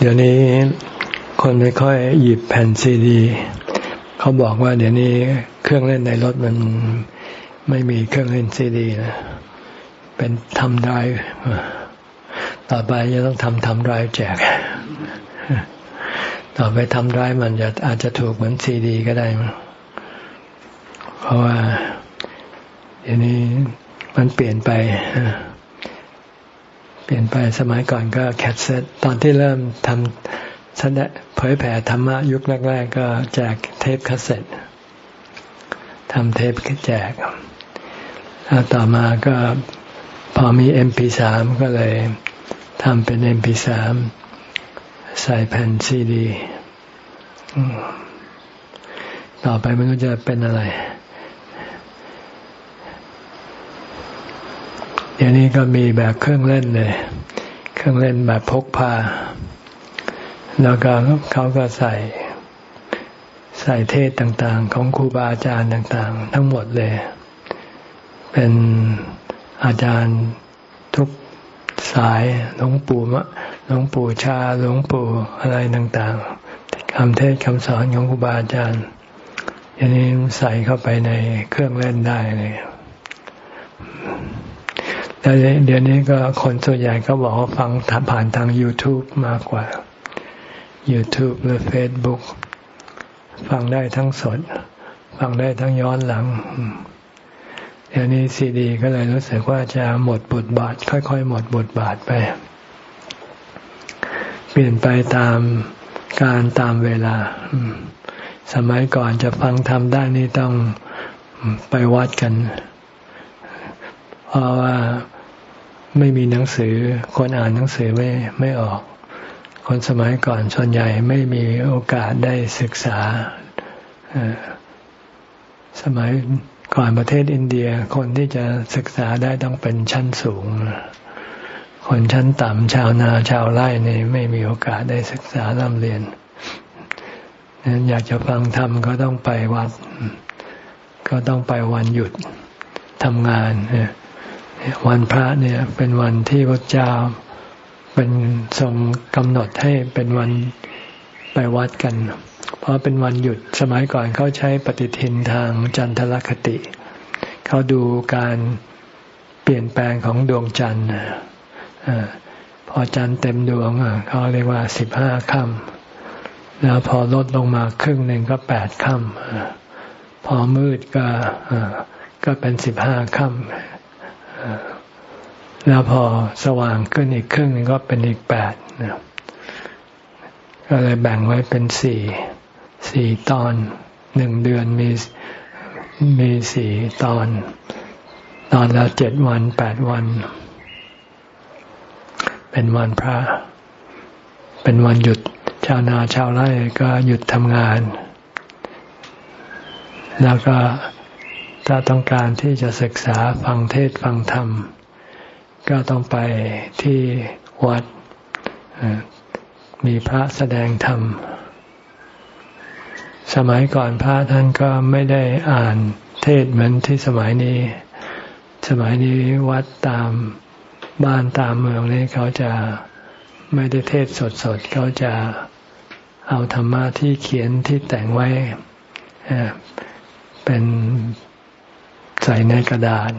เดี๋ยวนี้คนไม่ค่อยหยิบแผ่นซีดี เขาบอกว่าเดี๋ยวนี้เครื่องเล่นในรถมันไม่มีเครื่องเล่นซีดีนะเป็นทำได้ต่อไปจะต้องทำทำไดรฟ์แจก ต่อไปทำไดรฟ์มันจะอาจจะถูกเหมือนซีดี ก็ได้ เพราะว่าเดี๋ยวนี้มันเปลี่ยนไป เปลี่ยนไปสมัยก่อนก็แคสเซ็ตตอนที่เริ่มทำแสดงเผยแผ่ธรรมะยุคแรก ๆ ก็แจกเทปคาสเซ็ตทำเทปแจกแล้วต่อมาก็พอมี MP3 ก็เลยทำเป็น MP3 ใส่แผ่นซีดี ต่อไปมันก็จะเป็นอะไร เดี๋ยวนี้ก็มีแบบเครื่องเล่นเลย เครื่องเล่นแบบพกพา แล้วก็เขาก็ใส่ใส่เทศต่างๆ ของครูบาอาจารย์ต่างๆ ทั้งหมดเลย เป็นอาจารย์ทุกสายหลวงปู่มะหลวงปู่ชาหลวงปู่อะไรต่างๆคำเทศคำสอนของครูบาอาจารย์อยันนี้ใส่เข้าไปในเครื่องเล่นได้เลย แล้วเดี๋ยวนี้ก็คนส่วนใหญ่ก็บอกว่าฟังผ่านทาง YouTube มากกว่า YouTube หรือ Facebook ฟังได้ทั้งสด ฟังได้ทั้งย้อนหลังเดี๋ยวนี้ซีดี ก็เลยรู้สึกว่าจะหมดบทบาท ค่อยๆ หมดบทบาทไป เปลี่ยนไปตามการตามเวลา สมัยก่อนจะฟังทำได้นี่ต้องไปวัดกัน เพราะว่าไม่มีหนังสือ คนอ่านหนังสือไม่ไม่ออก คนสมัยก่อนส่วนใหญ่ไม่มีโอกาสได้ศึกษา สมัยก่อนประเทศอินเดียคนที่จะศึกษาได้ต้องเป็นชั้นสูง คนชั้นต่ำชาวนาชาวไร่นี่ไม่มีโอกาสได้ศึกษาร่ำเรียนนั้นอยากจะฟังธรรมก็ต้องไปวัด ก็ต้องไปวันหยุดทำงาน วันพระเนี่ยเป็นวันที่พระเจ้าเป็นทรงกำหนดให้เป็นวันไปวัดกัน เพราะเป็นวันหยุดสมัยก่อนเขาใช้ปฏิทินทางจันทรคติ เขาดูการเปลี่ยนแปลงของดวงจันทร์พอจันทร์เต็มดวงเขาเรียกว่าสิบห้าค่ำแล้วพอลดลงมาครึ่งหนึ่งก็แปดค่ำพอมืดก็ก็เป็นสิบห้าค่ำ แล้วพอสว่างขึ้นอีกครึ่งหนึ่งก็เป็นอีกแปดก็เลยแบ่งไว้เป็นสี่สี่ตอนหนึ่งเดือนมีมีสี่ตอน ตอนละเจ็ดวันแปดวัน เป็นวันพระ เป็นวันหยุดชาวนาชาวไร่ก็หยุดทำงาน แล้วก็ ถ้าต้องการที่จะศึกษาฟังเทศฟังธรรม ก็ต้องไปที่วัด มีพระแสดงธรรม สมัยก่อนพระท่านก็ไม่ได้อ่านเทศเหมือนที่สมัยนี้ สมัยนี้วัดตามบ้านตามเมืองนี้เขาจะไม่ได้เทศสดๆ เขาจะเอาธรรมะที่เขียนที่แต่งไว้เป็น ใส่ในกระดาษ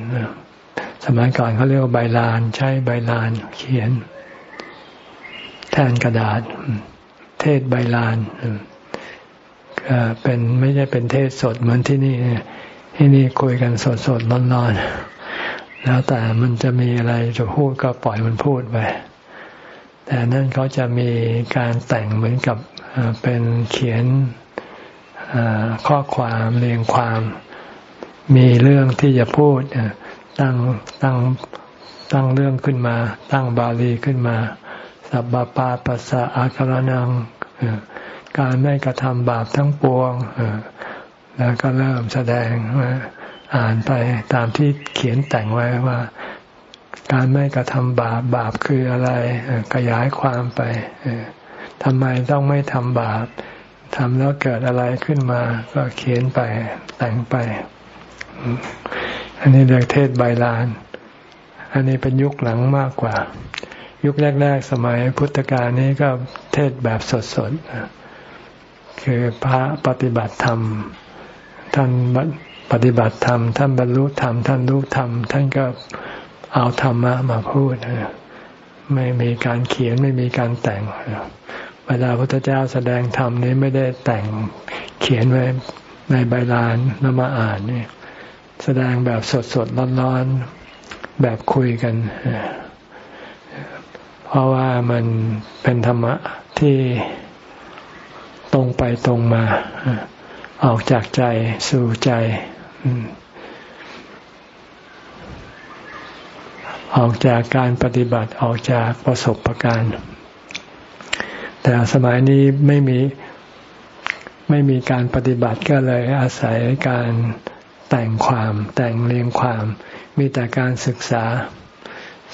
สมัยก่อนเขาเรียกว่าใบลาน ใช้ใบลานเขียน แทนกระดาษ เทศใบลานเป็นไม่ใช่เป็นเทศสดเหมือนที่นี่ ที่นี่คุยกันสดสดนอนนอนแล้วแต่มันจะมีอะไรจะพูดก็ปล่อยมันพูดไปแต่นั่นเขาจะมีการแต่งเหมือนกับเป็นเขียนข้อความเรียงความ มีเรื่องที่จะพูดตั้งตั้งตั้งเรื่องขึ้นมา ตั้งบาลีขึ้นมา สับบาปาปัสสะอาคารนังการไม่กระทำบาปทั้งปวงแล้วก็เริ่มแสดงอ่านไปตามที่เขียนแต่งไว้ว่า การไม่กระทำบาปบาปคืออะไรขยายความไปทำไมต้องไม่ทำบาปทำแล้วเกิดอะไรขึ้นมา ก็เขียนไปแต่งไป อันนี้เรียกเทศใบลาน อันนี้เป็นยุคหลังมากกว่า ยุคแรก ๆ สมัยพุทธกาลนี้ก็เทศแบบสดๆ คือพระปฏิบัติธรรม ท่านปฏิบัติธรรม ท่านบรรลุธรรม ท่านรู้ธรรม ท่านก็เอาธรรมะมาพูด ไม่มีการเขียนไม่มีการแต่ง เวลาพระพุทธเจ้าแสดงธรรมนี้ไม่ได้แต่งเขียนไว้ในใบลานแล้วมาอ่านนี่ แสดงแบบสดสดร้อนๆแบบคุยกัน เพราะว่ามันเป็นธรรมะที่ตรงไปตรงมา ออกจากใจสู่ใจออกจากการปฏิบัติออกจากประสบะการณ์แต่สมัยนี้ไม่มีไม่มีการปฏิบัติก็เลยอาศัยการ แต่งความแต่งเรียงความ มีแต่การศึกษา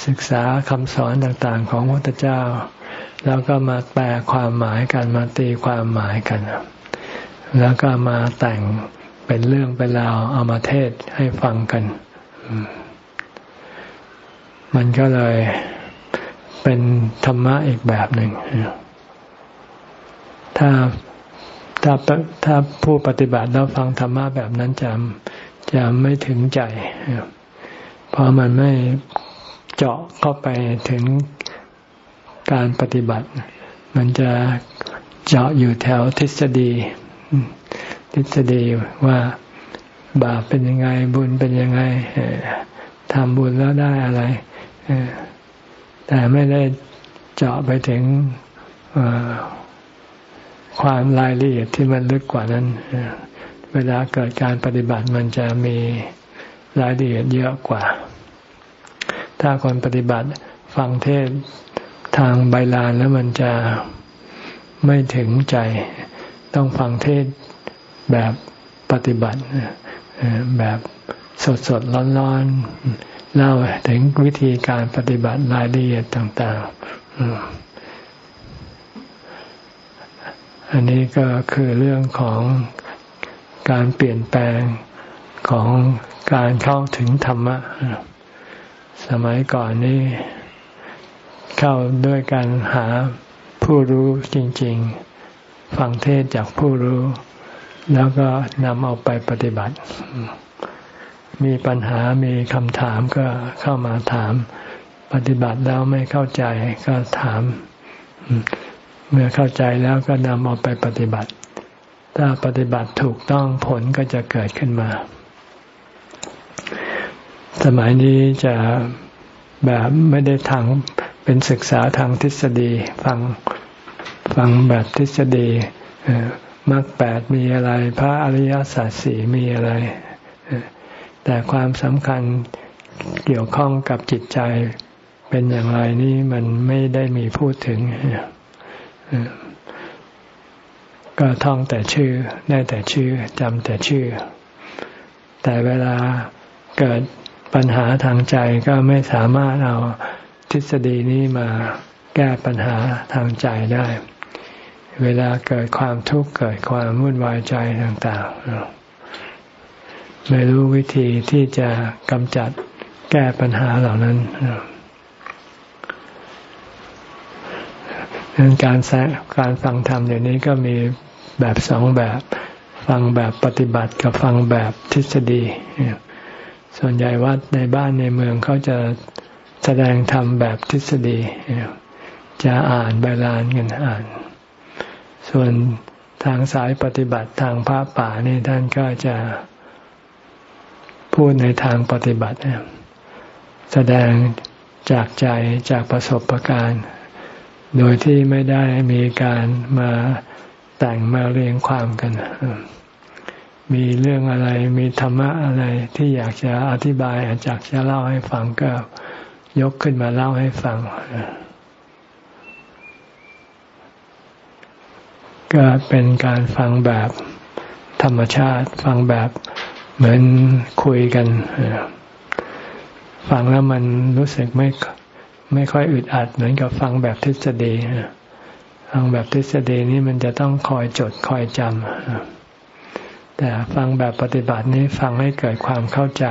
ศึกษาคำสอนต่างๆ ของพระพุทธเจ้า แล้วก็มาแปลความหมายกันมาตีความหมายกัน แล้วก็มาแต่งเป็นเรื่องเป็นราวเอามาเทศให้ฟังกัน มันก็เลยเป็นธรรมะอีกแบบหนึ่งถ้าถ้าถ้าผู้ปฏิบัติแล้วฟังธรรมะแบบนั้นจะ จะไม่ถึงใจ เพราะมันไม่เจาะเข้าไปถึงการปฏิบัติ มันจะเจาะอยู่แถวทฤษฎี ทฤษฎีว่าบาปเป็นยังไงบุญเป็นยังไงทำบุญแล้วได้อะไรแต่ไม่ได้เจาะไปถึงความรายละเอียดที่มันลึกกว่านั้น เวลาเกิดการปฏิบัติมันจะมีรายละเอียดเยอะกว่า ถ้าคนปฏิบัติฟังเทศทางใบลานแล้วมันจะไม่ถึงใจ ต้องฟังเทศแบบปฏิบัติแบบสดสดร้อนร้อนเล่าถึงวิธีการปฏิบัติรายละเอียดต่างๆ อันนี้ก็คือเรื่องของ การเปลี่ยนแปลงของการเข้าถึงธรรมะ สมัยก่อนนี้เข้าด้วยการหาผู้รู้จริง ๆ ฟังเทศจากผู้รู้ แล้วก็นำเอาไปปฏิบัติ มีปัญหามีคำถามก็เข้ามาถาม ปฏิบัติแล้วไม่เข้าใจก็ถาม เมื่อเข้าใจแล้วก็นำเอาไปปฏิบัติ ถ้าปฏิบัติถูกต้องผลก็จะเกิดขึ้นมา สมัยนี้จะแบบไม่ได้ทางเป็นศึกษาทางทฤษฎีฟังฟังแบบทฤษฎีมรรคแปดมีอะไร พระอริยสัจสี่มีอะไร แต่ความสำคัญเกี่ยวข้องกับจิตใจเป็นอย่างไรนี่มันไม่ได้มีพูดถึง ก็ท่องแต่ชื่อได้แต่ชื่อจำแต่ชื่อ แต่เวลาเกิดปัญหาทางใจก็ไม่สามารถเอาทฤษฎีนี้มาแก้ปัญหาทางใจได้ เวลาเกิดความทุกข์เกิดความวุ่นวายใจต่างๆ ไม่รู้วิธีที่จะกำจัดแก้ปัญหาเหล่านั้นการแสการฟังธรรมเดี๋ยวนี้ก็มี แบบสองแบบ ฟังแบบปฏิบัติกับฟังแบบทฤษฎี ส่วนใหญ่วัดในบ้านในเมืองเขาจะแสดงธรรมแบบทฤษฎี จะอ่านใบลานกันอ่าน ส่วนทางสายปฏิบัติทางพระป่านี่ท่านก็จะพูดในทางปฏิบัติ แสดงจากใจจากประสบการณ์ โดยที่ไม่ได้มีการมา แต่งมาเรียงความกัน มีเรื่องอะไร มีธรรมะอะไรที่อยากจะอธิบายอาจจะจะเล่าให้ฟังก็ยกขึ้นมาเล่าให้ฟัง ก็เป็นการฟังแบบธรรมชาติ ฟังแบบเหมือนคุยกัน ฟังแล้วมันรู้สึกไม่ไม่ค่อยอึดอัดเหมือนกับฟังแบบทฤษฎี ฟังแบบทฤษฎีนี้มันจะต้องคอยจดคอยจำแต่ฟังแบบปฏิบัตินี้ฟังให้เกิดความเข้าใจ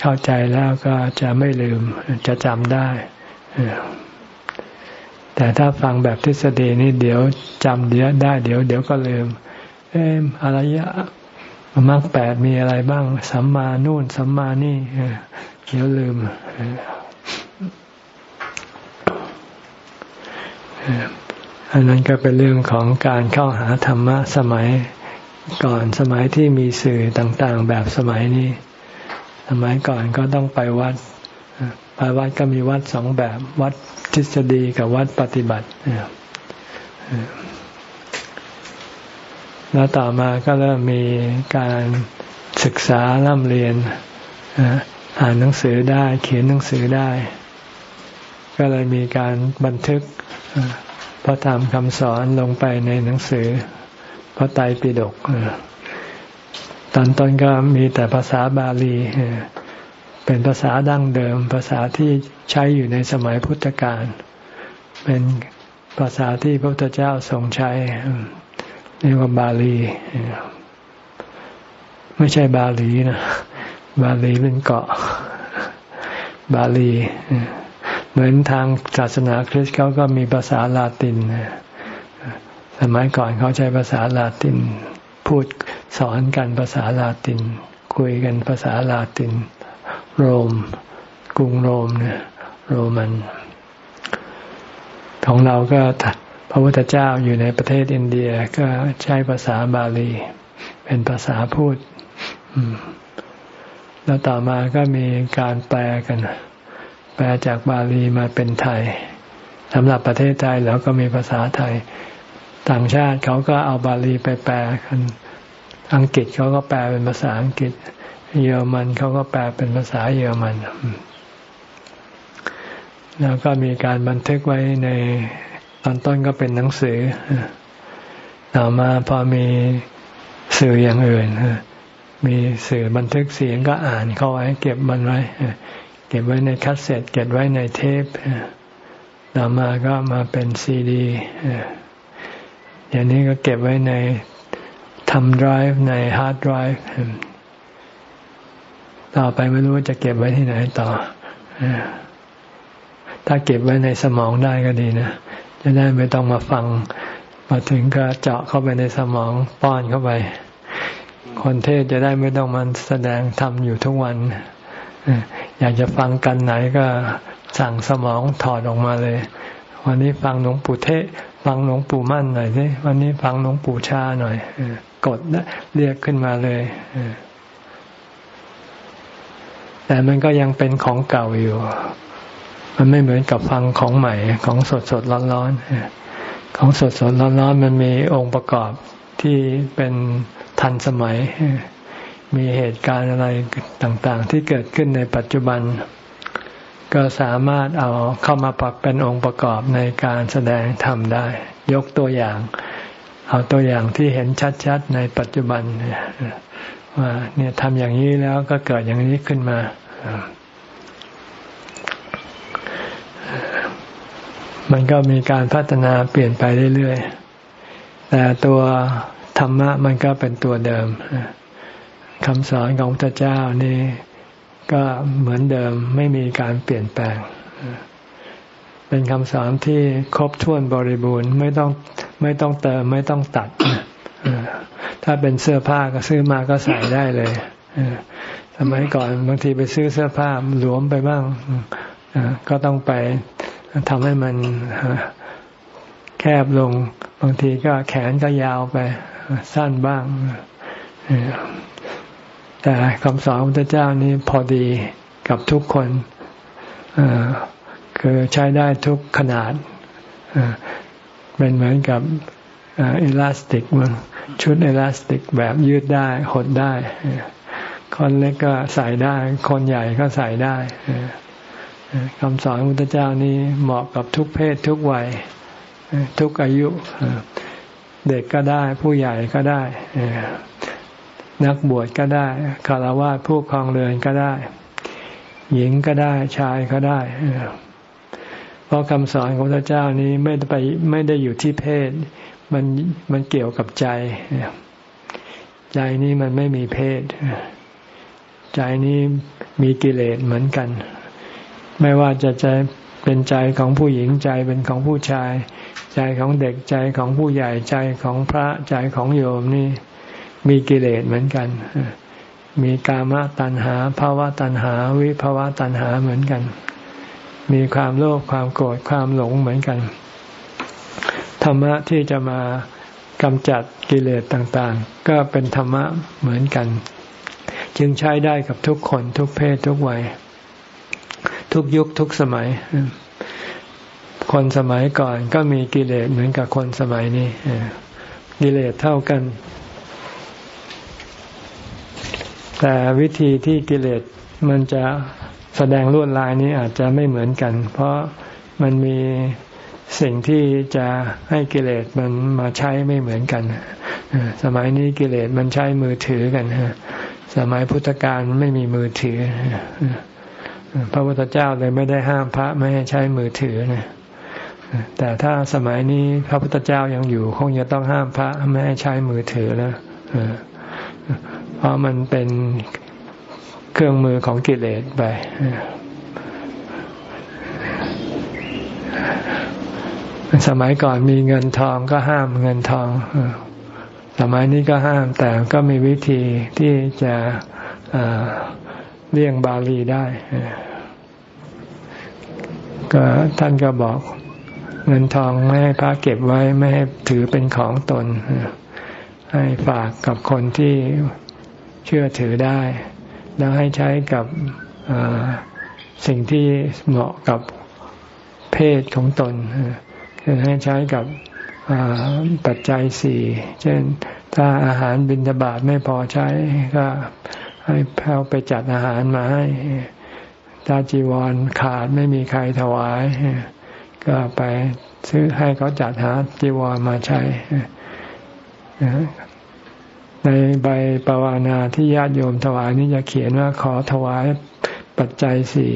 เข้าใจแล้วก็จะไม่ลืมจะจำได้แต่ถ้าฟังแบบทฤษฎีนี่เดี๋ยวจำเดี๋ยวได้เดี๋ยวเดี๋ยวก็ลืม เอออะไรยะมรรคแปดมีอะไรบ้าง สัมมานู่นสัมมานี่เดี๋ยวลืม อันนั้นก็เป็นเรื่องของการเข้าหาธรรมะสมัยก่อนสมัยที่มีสื่อต่างๆ แบบสมัยนี้ สมัยก่อนก็ต้องไปวัดไปวัดก็มีวัดสองแบบวัดทฤษฎีกับวัดปฏิบัติแล้วต่อมาก็เริ่มมีการศึกษาล่ำเรียนอ่านหนังสือได้ เขียนหนังสือได้ ก็เลยมีการบันทึกพระธรรมคำสอนลงไปในหนังสือ พระไตรปิฎกตอนต้นก็มีแต่ภาษาบาลี เป็นภาษาดั้งเดิม ภาษาที่ใช้อยู่ในสมัยพุทธกาลเป็นภาษาที่พระพุทธเจ้าทรงใช้เรียกว่าบาลี ไม่ใช่บาลีนะ บาลีเป็นเกาะ บาลี เหมือนทางศาสนาคริสต์เขาก็มีภาษาลาติน สมัยก่อนเขาใช้ภาษาลาติน พูดสอนกันภาษาลาติน คุยกันภาษาลาติน โรม กรุงโรมเนี่ยโรมัน ของเราก็พระพุทธเจ้าอยู่ในประเทศอินเดียก็ใช้ภาษาบาลี เป็นภาษาพูด แล้วต่อมาก็มีการแปลกัน แปลจากบาลีมาเป็นไทยสำหรับประเทศไทยแล้วก็มีภาษาไทย ต่างชาติเขาก็เอาบาลีไปแปลกันอังกฤษเขาก็แปลเป็นภาษาอังกฤษ เยอรมันเขาก็แปลเป็นภาษาเยอรมันแล้วก็มีการบันทึกไว้ในตอนต้นก็เป็นหนังสือ ต่อมาพอมีสื่ออย่างอื่นมีสื่อบันทึกเสียงก็อ่านเข้าไว้ เก็บมันไว้ เก็บไว้ในคัสเซ็ตเก็บไว้ในเทปต่อมาก็มาเป็นซีดีอย่างนี้ก็เก็บไว้ใน thumb drive ในฮาร์ดไดรฟ์ต่อไปไม่รู้ว่าจะเก็บไว้ที่ไหนต่อถ้าเก็บไว้ในสมองได้ก็ดีนะ จะได้ไม่ต้องมาฟังมาถึงก็เจาะเข้าไปในสมองป้อนเข้าไป คนเทศจะได้ไม่ต้องมันแสดงทำอยู่ทุกวัน อยากจะฟังกันไหนก็สั่งสมองถอดออกมาเลย วันนี้ฟังหลวงปู่เทศฟังหลวงปู่มั่นหน่อยสิวันนี้ฟังหลวงปู่ชาหน่อยกดนะเรียกขึ้นมาเลยแต่มันก็ยังเป็นของเก่าอยู่ มันไม่เหมือนกับฟังของใหม่ ของสดสดร้อนร้อนของสดสดร้อนร้อนมันมีองค์ประกอบที่เป็นทันสมัย มีเหตุการณ์อะไรต่างๆ ที่เกิดขึ้นในปัจจุบัน ก็สามารถเอาเข้ามาปรับเป็นองค์ประกอบในการแสดงธรรมได้ ยกตัวอย่าง เอาตัวอย่างที่เห็นชัดๆในปัจจุบันว่าเนี่ยทำอย่างนี้แล้วก็เกิดอย่างนี้ขึ้นมามันก็มีการพัฒนาเปลี่ยนไปเรื่อยๆ แต่ตัวธรรมะมันก็เป็นตัวเดิม คำสอนของพระเจ้านี่ก็เหมือนเดิมไม่มีการเปลี่ยนแปลง เป็นคำสอนที่ครบถ้วนบริบูรณ์ไม่ต้องไม่ต้องเติมไม่ต้องตัด ถ้าเป็นเสื้อผ้าก็ซื้อมาก็ใส่ได้เลยสมัยก่อนบางทีไปซื้อเสื้อผ้าหลวมไปบ้างก็ต้องไปทำให้มันแคบลง บางทีก็แขนก็ยาวไปสั้นบ้าง แต่คำสอนของพระเจ้านี้พอดีกับทุกคนคือใช้ได้ทุกขนาดเป็นเหมือนกับอิลาสติกมันชุดอิลาสติกแบบยืดได้หดได้ คนเล็กก็ใส่ได้ คนใหญ่ก็ใส่ได้คำสอนของพระเจ้านี้เหมาะกับทุกเพศทุกวัยทุกอายุ เด็กก็ได้ผู้ใหญ่ก็ได้ นักบวชก็ได้คารวะผู้คลองเรือนก็ได้ หญิงก็ได้ชายก็ได้เพราะคำสอนของพระเจ้านี้ไม่ได้ไปไม่ได้อยู่ที่เพศ มันมันเกี่ยวกับใจ ใจนี้มันไม่มีเพศ ใจนี้มีกิเลสเหมือนกัน ไม่ว่าจะใจเป็นใจของผู้หญิงใจเป็นของผู้ชาย ใจของเด็กใจของผู้ใหญ่ใจของพระใจของโยมนี่ มีกิเลสเหมือนกัน มีกามตัณหาภาวะตัณหา วิภาวะตัณหาเหมือนกัน มีความโลภความโกรธความหลงเหมือนกัน ธรรมะที่จะมากำจัดกิเลสต่างๆ ก็เป็นธรรมะเหมือนกัน จึงใช้ได้กับทุกคนทุกเพศทุกวัย ทุกยุคทุกสมัย คนสมัยก่อนก็มีกิเลสเหมือนกับคนสมัยนี้กิเลสเท่ากัน แต่วิธีที่กิเลสมันจะแสดงลวดลายนี้อาจจะไม่เหมือนกัน เพราะมันมีสิ่งที่จะให้กิเลสมันมาใช้ไม่เหมือนกันสมัยนี้กิเลสมันใช้มือถือกันสมัยพุทธกาลไม่มีมือถือพระพุทธเจ้าเลยไม่ได้ห้ามพระไม่ให้ใช้มือถือนะแต่ถ้าสมัยนี้พระพุทธเจ้ายังอยู่ คงจะต้องห้ามพระไม่ให้ใช้มือถือแล้ว เพราะมันเป็นเครื่องมือของกิเลสไปสมัยก่อนมีเงินทองก็ห้ามเงินทอง สมัยนี้ก็ห้ามแต่ก็มีวิธีที่จะเลี่ยงบาลีได้ ก็ท่านก็บอกเงินทองไม่ให้พระเก็บไว้ไม่ให้ถือเป็นของตน ให้ฝากกับคนที่ เชื่อถือได้ แล้วให้ใช้กับสิ่งที่เหมาะกับเพศของตนคือให้ใช้กับปัจจัยสี่เช่นถ้าอาหารบิณฑบาตไม่พอใช้ก็ให้แพ้ไปจัดอาหารมาให้ถ้าจีวรขาดไม่มีใครถวาย ก็ไปซื้อให้เขาจัดหาจีวรมาใช้ ในใบปวานาที่ญาติโยมถวายนี่จะเขียนว่าขอถวายปัจจัยสี่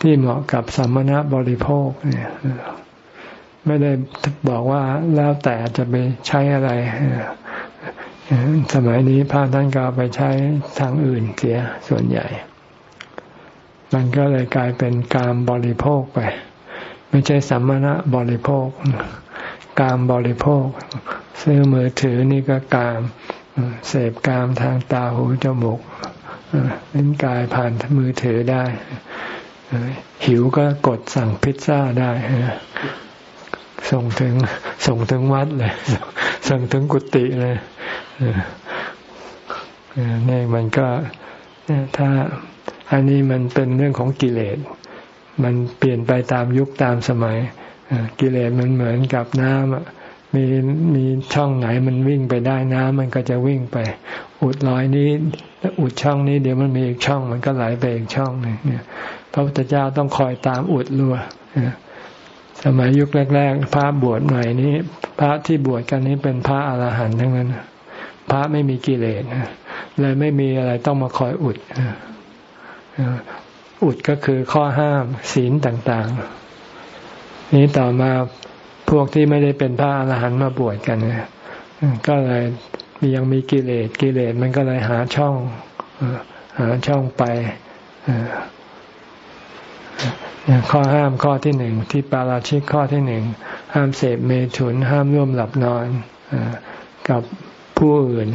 ที่เหมาะกับสัมมณบริโภคเนี่ยไม่ได้บอกว่าแล้วแต่จะไปใช้อะไร สมัยนี้พระท่านก็ไปใช้ทางอื่นเสียส่วนใหญ่ มันก็เลยกลายเป็นการบริโภคไป ไม่ใช่สัมมณบริโภค การบริโภค ซื้อมือถือนี่ก็การ เสพกามทางตาหูจมูกลิ้นกายผ่านมือถือได้ หิวก็กดสั่งพิซซ่าได้ ส่งถึงส่งถึงวัดเลย ส่งถึงกุฏิเลยนี่มันก็ถ้าอันนี้มันเป็นเรื่องของกิเลส มันเปลี่ยนไปตามยุคตามสมัย กิเลสมันเหมือนกับน้ำ มีมีช่องไหนมันวิ่งไปได้น้ำมันก็จะวิ่งไป อุดรอยนี้อุดช่องนี้เดี๋ยวมันมีอีกช่องมันก็ไหลไปอีกช่องหนึ่งเนี่ยพระพุทธเจ้าต้องคอยตามอุดรั่วสมัยยุคแรก ๆ พระบวชใหม่นี้ พระที่บวชกันนี้เป็นพระอรหันต์ทั้งนั้นพระไม่มีกิเลสเลยไม่มีอะไรต้องมาคอยอุดอุดก็คือข้อห้ามศีลต่าง ๆ นี้ต่อมา พวกที่ไม่ได้เป็นพระอรหันต์มาบวชกันก็เลยยังมีกิเลสกิเลสมันก็เลยหาช่องหาช่องไปข้อห้ามข้อที่หนึ่งที่ปาราชิกข้อที่หนึ่งห้ามเสพเมถุน ห้ามร่วมหลับนอนกับผู้อื่น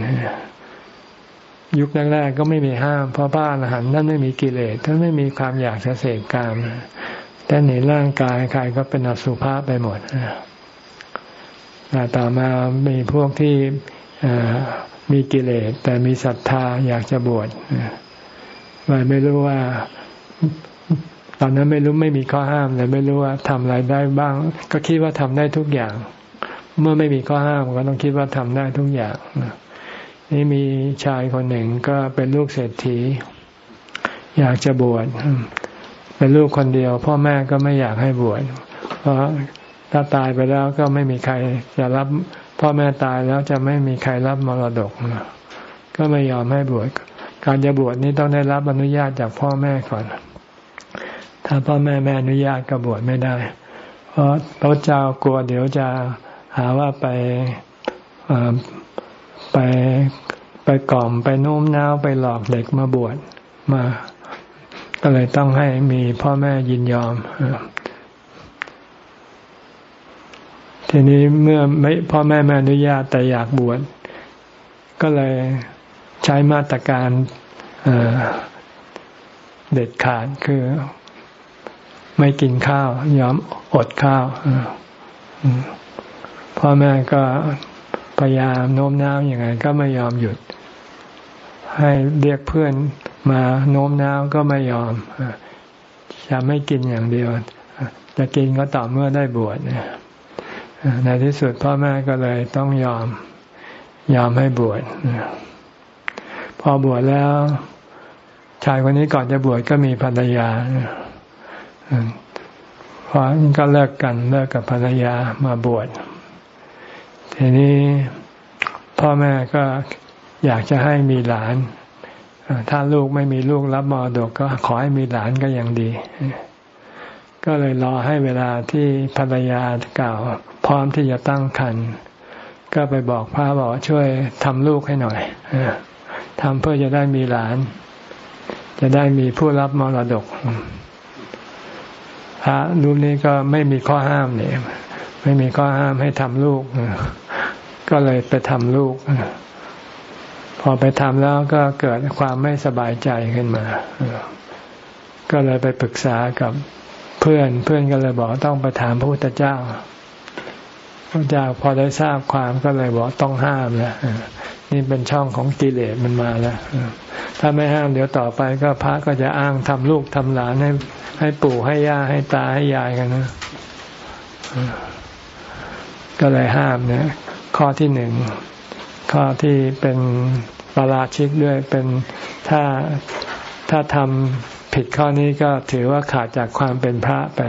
ยุคแรกๆก็ไม่มีห้าม เพราะพระอรหันต์นั่นไม่มีกิเลสท่านไม่มีความอยากจะเสพกาม แต่ในร่างกายใครก็เป็นอสุภะไปหมดแต่ต่อมามีพวกที่มีกิเลสแต่มีศรัทธาอยากจะบวชเลยไม่รู้ว่า ตอนนั้นไม่รู้ไม่มีข้อห้ามเลยไม่รู้ว่าทำอะไรได้บ้าง ก็คิดว่าทำได้ทุกอย่าง เมื่อไม่มีข้อห้ามก็ต้องคิดว่าทำได้ทุกอย่างนี่มีชายคนหนึ่งก็เป็นลูกเศรษฐี อยากจะบวช เป็นลูกคนเดียว พ่อแม่ก็ไม่อยากให้บวชเพราะถ้าตายไปแล้วก็ไม่มีใครจะรับ พ่อแม่ตายแล้วจะไม่มีใครรับมรดก ก็ไม่ยอมให้บวชการจะบวชนี้ต้องได้รับอนุญาตจากพ่อแม่ก่อน ถ้าพ่อแม่แม่อนุญาตก็บวชไม่ได้ เพราะพระเจ้ากลัวเดี๋ยวจะหาว่าไปไปไปกล่อมไปโน้มน้าวไปหลอกเด็กมาบวชมา ก็เลยต้องให้มีพ่อแม่ยินยอม ทีนี้เมื่อไม่พ่อแม่ไม่อนุญาตแต่อยากบวชก็เลยใช้มาตรการเด็ดขาดคือไม่กินข้าวยอมอดข้าวพ่อแม่ก็พยายามโน้มน้าวยังไง ก็ไม่ยอมหยุด ให้เรียกเพื่อน มาโน้มน้าวก็ไม่ยอมจะไม่กินอย่างเดียว จะกินก็ต่อเมื่อได้บวชในที่สุดพ่อแม่ก็เลยต้องยอมยอมให้บวชพอบวชแล้ว ชายคนนี้ก่อนจะบวชก็มีภรรยาพอก็เลิกกันเลิกกับภรรยามาบวชทีนี้พ่อแม่ก็อยากจะให้มีหลาน ถ้าลูกไม่มีลูกรับมรดกก็ขอให้มีหลานก็ยังดี ก็เลยรอให้เวลาที่ภรรยาเก่า พร้อมที่จะตั้งครรภ์ก็ไปบอกพระบอกช่วยทำลูกให้หน่อยทำเพื่อจะได้มีหลาน จะได้มีผู้รับมรดกพระรูปนี้ก็ไม่มีข้อห้ามเนี่ยไม่มีข้อห้ามให้ทำลูก ก็เลยไปทำลูก อไปทำแล้วก็เกิดความไม่สบายใจขึ้นมา ก็เลยไปปรึกษากับเพื่อนเพื่อนก็เลยบอกต้องไปถามพระพุทธเจ้าพระเจ้าพอได้ทราบความก็เลยบอกต้องห้ามแล้วนี่เป็นช่องของกิเลสมันมาแล้วถ้าไม่ห้ามเดี๋ยวต่อไปก็พระก็จะอ้างทำลูกทำหลานให้ให้ปู่ให้ย่าให้ตาให้ยายกันนะก็เลยห้ามเนี่ยข้อที่หนึ่งข้อที่เป็น ปราชิกด้วยเป็นถ้าถ้าทำผิดข้อนี้ก็ถือว่าขาดจากความเป็นพระไป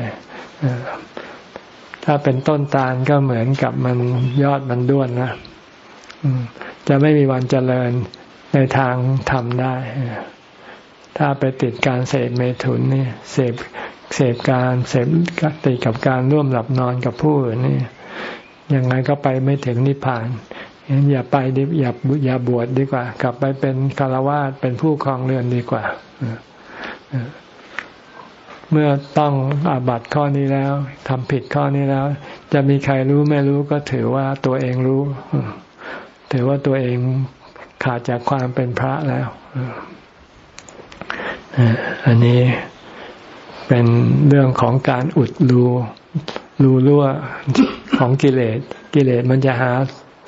ถ้าเป็นต้นตาลก็เหมือนกับมันยอดมันด้วนนะจะไม่มีวันเจริญในทางทำได้ ถ้าไปติดการเสพเมถุนนี่เสพเสพการเสพติดกับการร่วมหลับนอนกับผู้อื่นนี่ยังไงก็ไปไม่ถึงนิพพาน อย่าไปดิอย่าอย่าบวชดดีกว่า กลับไปเป็นคารวาสเป็นผู้ครองเรือนดีกว่าเมื่อต้องอาบัตข้อนี้แล้วทำผิดข้อนี้แล้ว จะมีใครรู้ไม่รู้ก็ถือว่าตัวเองรู้ ถือว่าตัวเองขาดจากความเป็นพระแล้วอันนี้เป็นเรื่องของการอุดรูรูรั่วของกิเลส กิเลสมันจะหา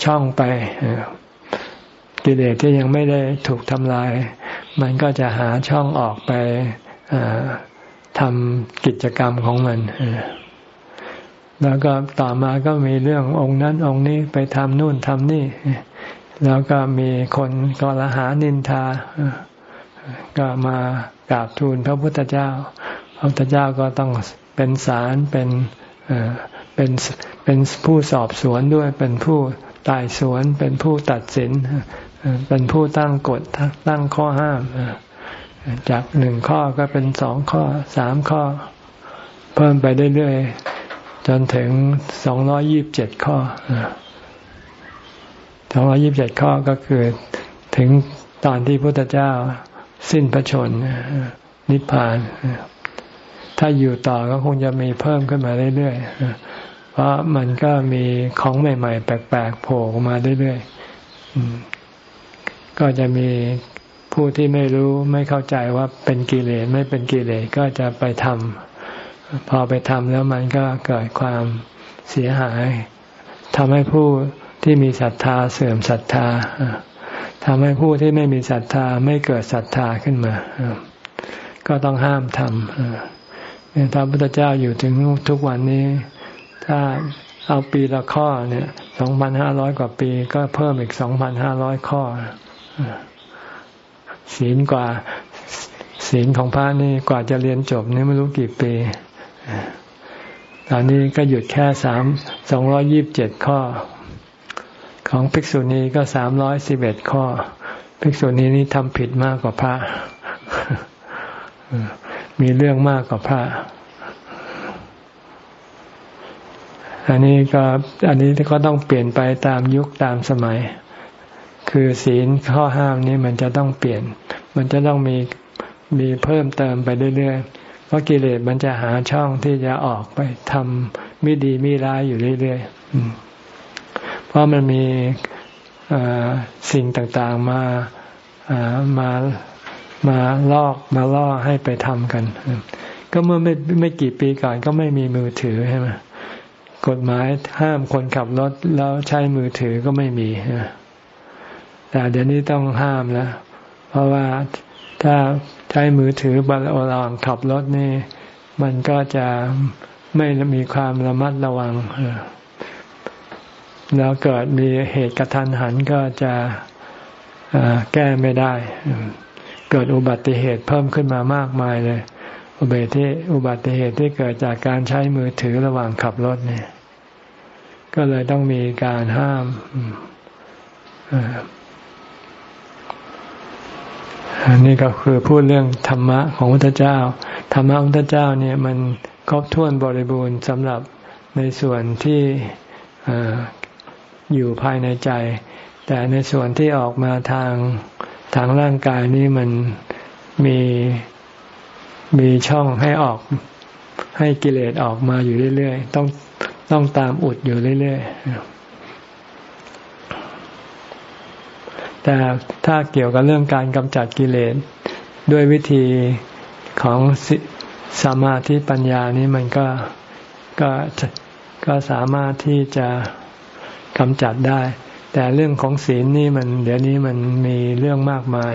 ช่องไปกิเลสที่ยังไม่ได้ถูกทำลาย มันก็จะหาช่องออกไปทำกิจกรรมของมันแล้วก็ต่อมาก็มีเรื่ององค์นั้นองค์นี้ไปทำนู่นทำนี่ แล้วก็มีคนกลหานินทา ก็มากราบทูลพระพุทธเจ้า พระพุทธเจ้าก็ต้องเป็นศาลเป็นเป็นเป็นผู้สอบสวนด้วยเป็นผู้ ตายสวนเป็นผู้ตัดสิน เป็นผู้ตั้งกฎตั้งข้อห้าม จากหนึ่งข้อก็เป็นสองข้อสามข้อ เพิ่มไปเรื่อยๆ จนถึงสองร้อยี่บเจ็ดข้อสองร้อยิบเจ็ดข้อก็คือถึงตอนที่พระพุทธเจ้าสิ้นพระชนนิพพาน ถ้าอยู่ต่อก็คงจะมีเพิ่มขึ้นมาเรื่อยๆ ราะมันก็มีของใหม่ ๆ แปลกๆโผล่มาเรื่อยๆก็จะมีผู้ที่ไม่รู้ไม่เข้าใจว่าเป็นกิเลสไม่เป็นกิเลสก็จะไปทำพอไปทำแล้วมันก็เกิดความเสียหายทำให้ผู้ที่มีศรัทธาเสื่อมศรัทธาทำให้ผู้ที่ไม่มีศรัทธาไม่เกิดศรัทธาขึ้นมา ก็ต้องห้ามทำพระพุทธเจ้าอยู่ถึงทุกวันนี้ ถ้าเอาปีละข้อเนี่ยสองพันห้าร้อยกว่าปีก็เพิ่มอีกสองพันห้าร้อยข้อศีลกว่าศีลของพระนี่กว่าจะเรียนจบนี่ไม่รู้กี่ปี ตอนนี้ก็หยุดแค่สามสองร้อยิบเจ็ดข้อ ของภิกษุณีก็สามร้อยสิบเอ็ดข้อ ภิกษุณีนี้ทำผิดมากกว่าพระ มีเรื่องมากกว่าพระ อันนี้ก็อันนี้ก็ต้องเปลี่ยนไปตามยุคตามสมัย คือศีลข้อห้ามนี้มันจะต้องเปลี่ยน มันจะต้องมีมีเพิ่มเติมไปเรื่อยๆ เพราะกิเลสมันจะหาช่องที่จะออกไปทำไม่ดีไม่ร้ายอยู่เรื่อยๆ เพราะมันมีสิ่งต่างๆมามามาลอกมาล่อให้ไปทำกัน ก็เมื่อไม่ไม่กี่ปีก่อนก็ไม่มีมือถือใช่ไหม กฎหมายห้ามคนขับรถแล้วใช้มือถือก็ไม่มีแต่เดี๋ยวนี้ต้องห้ามแล้ว เพราะว่าถ้าใช้มือถือบนระหว่างขับรถนี่ มันก็จะไม่มีความระมัดระวังแล้วเกิดมีเหตุกระทันหันก็จะแก้ไม่ได้ เกิดอุบัติเหตุเพิ่มขึ้นมามากมายเลย อุบัติเหตุอุบัติเหตุที่เกิดจากการใช้มือถือระหว่างขับรถเนี่ย ก็เลยต้องมีการห้ามอันนี้ก็คือพูดเรื่องธรรมะของพระเจ้า ธรรมะของพระเจ้าเนี่ย มันครบถ้วนบริบูรณ์สำหรับในส่วนที่อยู่ภายในใจ แต่ในส่วนที่ออกมาทางทางร่างกายนี้มันมี มีช่องให้ออกให้กิเลสออกมาอยู่เรื่อยๆ ต้องต้องตามอุดอยู่เรื่อยๆ แต่ถ้าเกี่ยวกับเรื่องการกำจัดกิเลสด้วยวิธีของสมาธิปัญญานี้มันก็ก็ก็สามารถที่จะกำจัดได้ แต่เรื่องของศีลนี่มัน เดี๋ยวนี้มันมีเรื่องมากมาย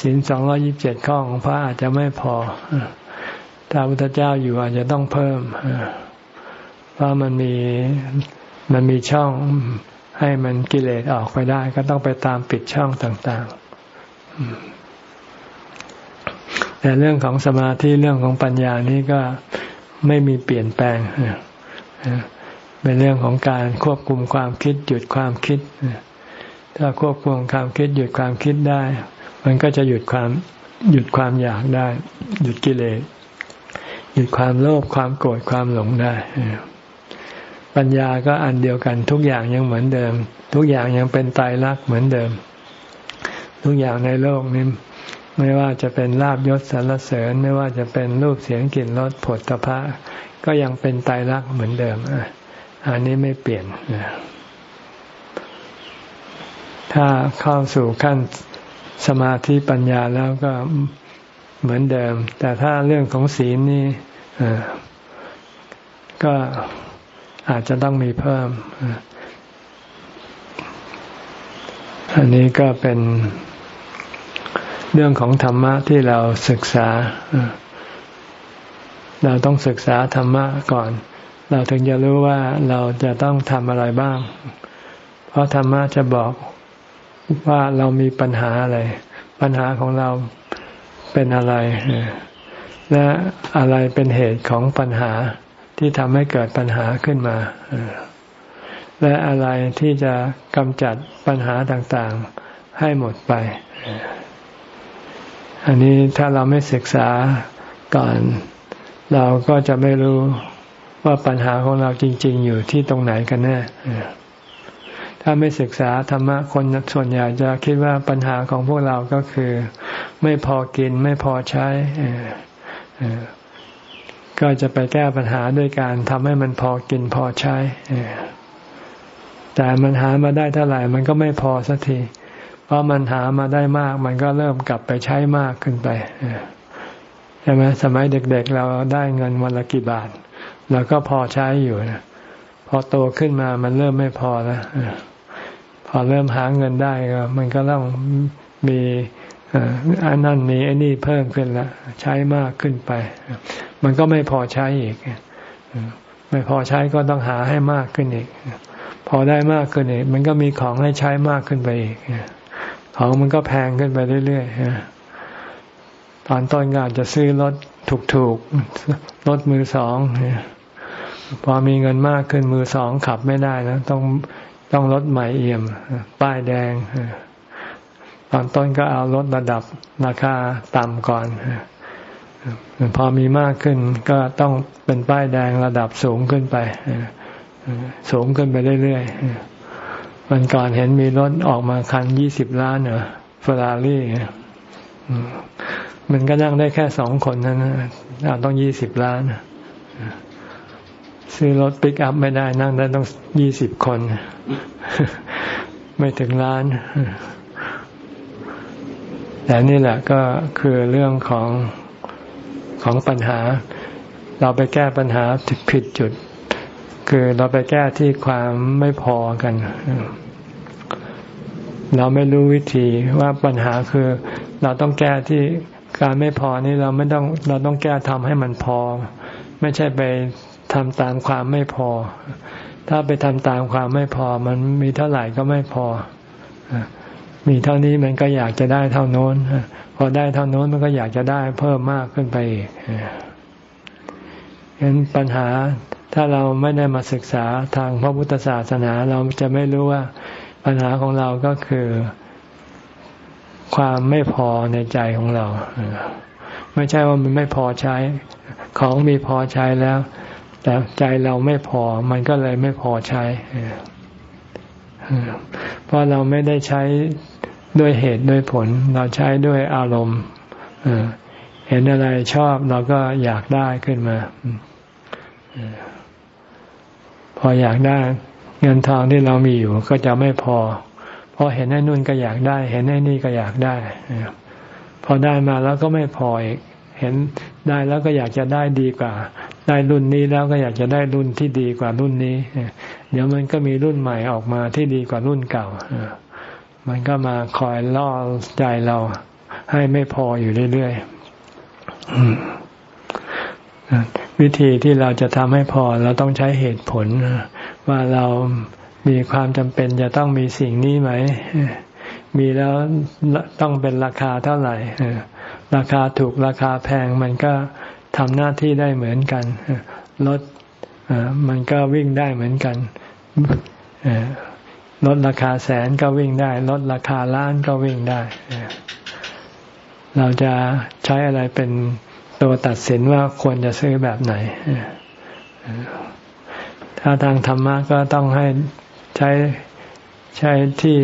ศีลสองร้อยิบเจ็ดข้อของพระอาจจะไม่พอถ้าพุทธเจ้าอยู่อาจจะต้องเพิ่มเพราะมันมีมันมีช่องให้มันกิเลสออกไปได้ ก็ต้องไปตามปิดช่องต่างๆ แต่เรื่องของสมาธิเรื่องของปัญญานี้ก็ไม่มีเปลี่ยนแปลงเป็นเรื่องของการควบคุมความคิดหยุดความคิด ถ้าควบคุมความคิดหยุดความคิดได้ มันก็จะหยุดความหยุดความอยากได้ หยุดกิเลสหยุดความโลภความโกรธความหลงได้ ปัญญาก็อันเดียวกัน ทุกอย่างยังเหมือนเดิม ทุกอย่างยังเป็นตายรักเหมือนเดิม ทุกอย่างในโลกนี้ไม่ว่าจะเป็นลาบยศสรรเสริญ ไม่ว่าจะเป็นรูปเสียงกลิ่นรสผลตภะก็ยังเป็นตายรักเหมือนเดิมอันนี้ไม่เปลี่ยนถ้าเข้าสู่ขั้น สมาธิปัญญาแล้วก็เหมือนเดิม แต่ถ้าเรื่องของศีลนี่ก็อาจจะต้องมีเพิ่ม อันนี้ก็เป็นเรื่องของธรรมะที่เราศึกษา เราต้องศึกษาธรรมะก่อน เราถึงจะรู้ว่าเราจะต้องทำอะไรบ้าง เพราะธรรมะจะบอก ว่าเรามีปัญหาอะไร ปัญหาของเราเป็นอะไร และอะไรเป็นเหตุของปัญหาที่ทำให้เกิดปัญหาขึ้นมา และอะไรที่จะกำจัดปัญหาต่างๆให้หมดไป อันนี้ถ้าเราไม่ศึกษาก่อน เราก็จะไม่รู้ว่าปัญหาของเราจริง ๆ อยู่ที่ตรงไหนกันแน่ ถ้าไม่ศึกษาธรรมะคนส่วนใหญ่จะคิดว่าปัญหาของพวกเราก็คือ ไม่พอกินไม่พอใช้ ก็จะไปแก้ปัญหาด้วยการทำให้มันพอกินพอใช้ แต่มันหามาได้เท่าไหร่มันก็ไม่พอสักที เพราะมันหามาได้มาก มันก็เริ่มกลับไปใช้มากขึ้นไปใช่ไหมสมัยเด็กๆเราได้เงินวันละกี่บาทเราก็พอใช้อยู่นะพอโตขึ้นมามันเริ่มไม่พอแล้ว พอเริ่มหาเงินได้ก็มันก็ต้องมีอันนั้นมีไอ้นี่เพิ่มขึ้นละใช้มากขึ้นไป มันก็ไม่พอใช้อีกไม่พอใช้ก็ต้องหาให้มากขึ้นอีก พอได้มากขึ้นอีก มันก็มีของให้ใช้มากขึ้นไปอีกของมันก็แพงขึ้นไปเรื่อยๆตอนต้นก็อาจจะซื้อรถถูกๆรถมือสองพอมีเงินมากขึ้นมือสองขับไม่ได้นะต้อง ต้องรถใหม่เอี่ยม ป้ายแดงตอนต้นก็เอาลดระดับราคาต่ำก่อนพอมีมากขึ้นก็ต้องเป็นป้ายแดงระดับสูงขึ้นไปสูงขึ้นไปเรื่อยๆวันก่อนเห็นมีรถออกมาคันยี่สิบล้านเหรอเฟอร์รารี่มันก็นั่งได้แค่สองคนนั้นเราต้องยี่สิบล้าน ซื้อรถปิกอัพไม่ได้นั่งได้ต้องยี่สิบคน ไม่ถึงล้าน แต่นี่แหละก็คือเรื่องของของปัญหา เราไปแก้ปัญหาผิดจุด คือเราไปแก้ที่ความไม่พอกัน เราไม่รู้วิธีว่าปัญหาคือ เราต้องแก้ที่การไม่พอนี่เราไม่ต้องเราต้องแก้ทำให้มันพอ ไม่ใช่ไป ทำตามความไม่พอ ถ้าไปทำตามความไม่พอ มันมีเท่าไหร่ก็ไม่พอ มีเท่านี้มันก็อยากจะได้เท่าโน้น พอได้เท่าโน้นมันก็อยากจะได้เพิ่มมากขึ้นไปอีกเห็นปัญหาถ้าเราไม่ได้มาศึกษาทางพระพุทธศาสนา เราจะไม่รู้ว่าปัญหาของเราก็คือความไม่พอในใจของเรา ไม่ใช่ว่ามันไม่พอใช้ ของมีพอใช้แล้ว แต่ใจเราไม่พอ มันก็เลยไม่พอใช้ เพราะเราไม่ได้ใช้ด้วยเหตุด้วยผล เราใช้ด้วยอารมณ์เห็นอะไรชอบเราก็อยากได้ขึ้นมา พออยากได้ เงินทองที่เรามีอยู่ก็จะไม่พอ พอเห็นไอ้นู่นก็อยากได้ เห็นไอ้นี่ก็อยากได้ พอได้มาแล้วก็ไม่พออีก เห็นได้แล้วก็อยากจะได้ดีกว่า ได้รุ่นนี้แล้วก็อยากจะได้รุ่นที่ดีกว่ารุ่นนี้ เดี๋ยวมันก็มีรุ่นใหม่ออกมาที่ดีกว่ารุ่นเก่า มันก็มาคอยล่อใจเราให้ไม่พออยู่เรื่อยๆ วิธีที่เราจะทำให้พอเราต้องใช้เหตุผล ว่าเรามีความจำเป็นจะต้องมีสิ่งนี้ไหม มีแล้วต้องเป็นราคาเท่าไหร่ ราคาถูกราคาแพงมันก็ทำหน้าที่ได้เหมือนกันรถมันก็วิ่งได้เหมือนกันรถราคาแสนก็วิ่งได้รถราคาล้านก็วิ่งได้ เราจะใช้อะไรเป็นตัวตัดสินว่าควรจะซื้อแบบไหน ถ้าทางธรรมะก็ต้องให้ใช้ใช้ที่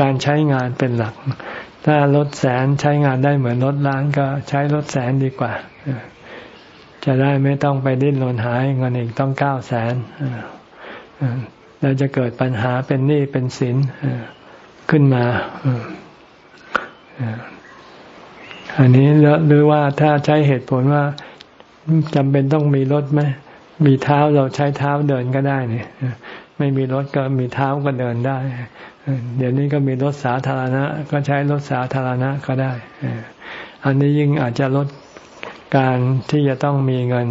การใช้งานเป็นหลัก ถ้ารถแสนใช้งานได้เหมือนรถล้านก็ใช้รถแสนดีกว่า จะได้ไม่ต้องไปดิ้นรนหายเงินอีกต้องเก้าแสนเราจะเกิดปัญหาเป็นหนี้เป็นสินขึ้นมาอันนี้หรือว่าถ้าใช้เหตุผลว่าจำเป็นต้องมีรถไหมมีเท้าเราใช้เท้าเดินก็ได้เนี่ยไม่มีรถก็มีเท้าก็เดินได้ เดี๋ยวนี้ก็มีรถสาธารณะ ก็ใช้รถสาธารณะก็ได้ อันนี้ยิ่งอาจจะลดการที่จะต้องมีเงิน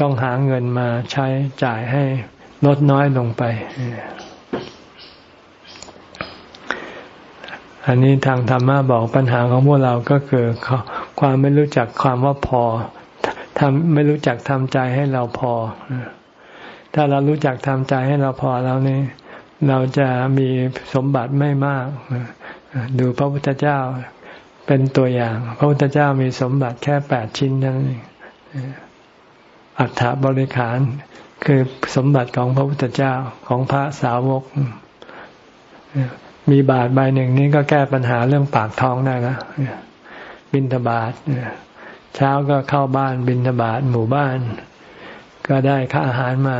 ต้องหาเงินมาใช้จ่ายให้ลดน้อยลงไป อันนี้ทางธรรมะบอกปัญหาของพวกเราก็คือ ความไม่รู้จักความว่าพอทำไม่รู้จักทำใจให้เราพอ ถ้าเรารู้จักทำใจให้เราพอแล้วนี่ เราจะมีสมบัติไม่มาก ดูพระพุทธเจ้าเป็นตัวอย่าง พระพุทธเจ้ามีสมบัติแค่แปดชิ้นนั่นเองอัฐบริขารคือสมบัติของพระพุทธเจ้าของพระสาวก มีบาทใบหนึ่งนี้ก็แก้ปัญหาเรื่องปากท้องได้แล้วบินทบาทเช้าก็เข้าบ้านบินทบาทหมู่บ้าน ก็ได้ค่าอาหารมา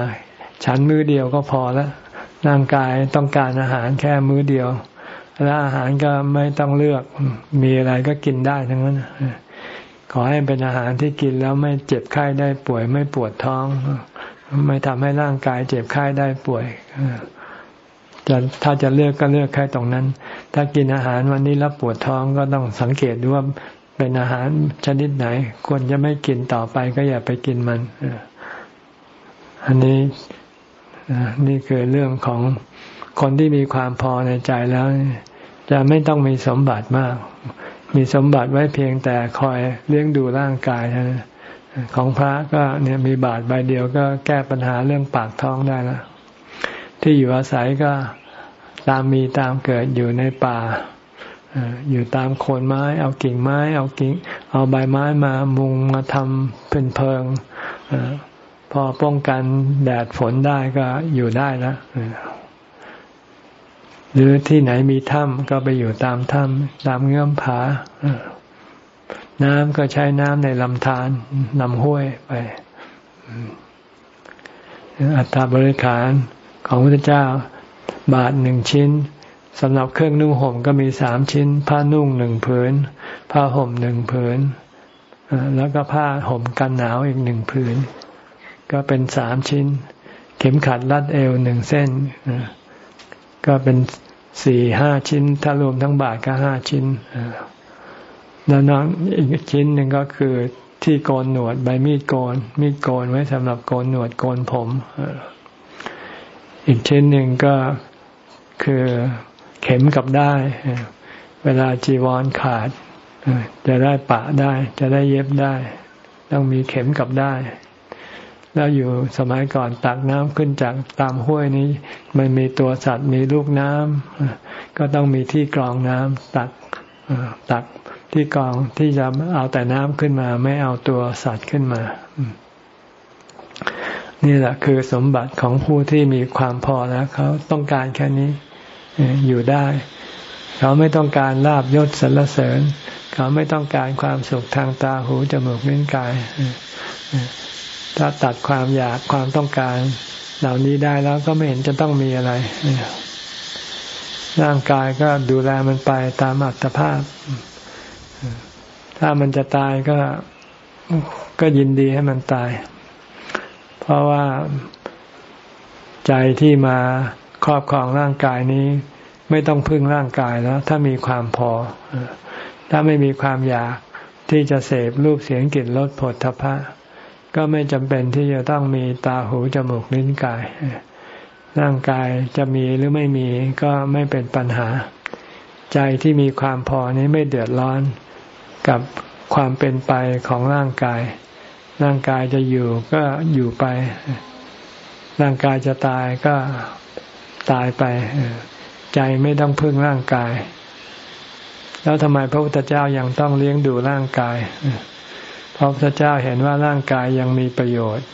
ฉันมื้อเดียวก็พอแล้ว ร่างกายต้องการอาหารแค่มื้อเดียว แล้วอาหารก็ไม่ต้องเลือกมีอะไรก็กินได้ทั้งนั้นขอให้เป็นอาหารที่กินแล้วไม่เจ็บไข้ได้ป่วยไม่ปวดท้อง ไม่ทำให้ร่างกายเจ็บไข้ได้ป่วยจะถ้าจะเลือกก็เลือกแค่ตรงนั้น ถ้ากินอาหารวันนี้แล้วปวดท้องก็ต้องสังเกตดูว่าเป็นอาหารชนิดไหน ควรจะไม่กินต่อไปก็อย่าไปกินมันอันนี้ นี่คือเรื่องของคนที่มีความพอในใจแล้ว จะไม่ต้องมีสมบัติมาก มีสมบัติไว้เพียงแต่คอยเลี้ยงดูร่างกายนะของพระก็เนี่ยมีบาทใบเดียวก็แก้ปัญหาเรื่องปากท้องได้แล้วที่อยู่อาศัยก็ตามมีตามเกิดอยู่ในป่าอยู่ตามโคนไม้ เอากิ่งไม้ เอากิ่ง เอาใบไม้มามุงมาทำเป็นเพิงอ พอป้องกันแดดฝนได้ก็อยู่ได้แล้วหรือที่ไหนมีถ้ำก็ไปอยู่ตามถ้ำตามเงื่อมผาน้ำก็ใช้น้ำในลำธารลำห้วยไป อัตราบริขารของพระเจ้า บาทหนึ่งชิ้นสำหรับเครื่องนุ่งห่มก็มีสามชิ้น ผ้านุ่งหนึ่งผืน ผ้าห่มหนึ่งผืน แล้วก็ผ้าห่มกันหนาวอีกหนึ่งผืน ก็เป็นสามชิ้น เข็มขัดรัดเอวหนึ่งเส้นก็เป็นสี่ห้าชิ้น ถ้ารวมทั้งบาทก็ห้าชิ้นแล้วน้องอีกชิ้นหนึ่งก็คือที่โกนหนวดใบมีดโกน มีดโกนไว้สำหรับโกนหนวดโกนผมอีกชิ้นหนึ่งก็คือเข็มกับได้ เวลาจีวรขาดจะได้ปะได้ จะได้เย็บได้ ต้องมีเข็มกับได้ แล้วอยู่สมัยก่อนตักน้ำขึ้นจากตามห้วยนี้ มันมีตัวสัตว์มีลูกน้ำก็ต้องมีที่กรองน้ำตักตักที่กรองที่จะเอาแต่น้ำขึ้นมา ไม่เอาตัวสัตว์ขึ้นมา นี่แหละคือสมบัติของผู้ที่มีความพอแล้วเขาต้องการแค่นี้อยู่ได้ เขาไม่ต้องการลาบยศสรรเสริญ เขาไม่ต้องการความสุขทางตาหูจมูกลิ้นกาย ถ้าตัดความอยากความต้องการ เหล่านี้ได้แล้วก็ไม่เห็นจะต้องมีอะไรร่างกายก็ดูแลมันไปตามอัตภาพ ถ้ามันจะตายก็ก็ยินดีให้มันตาย เพราะว่าใจที่มาครอบครองร่างกายนี้ ไม่ต้องพึ่งร่างกายแล้ว ถ้ามีความพอ ถ้าไม่มีความอยากที่จะเสพรูปเสียงกลิ่นรสผลทพะ ก็ไม่จำเป็นที่จะต้องมีตาหูจมูกลิ้นกาย ร่างกายจะมีหรือไม่มีก็ไม่เป็นปัญหา ใจที่มีความพอนี้ไม่เดือดร้อนกับความเป็นไปของร่างกาย ร่างกายจะอยู่ก็อยู่ไป ร่างกายจะตายก็ตายไป ใจไม่ต้องพึ่งร่างกาย แล้วทำไมพระพุทธเจ้ายังต้องเลี้ยงดูร่างกายเพราะพระเจ้าเห็นว่าร่างกายยังมีประโยชน์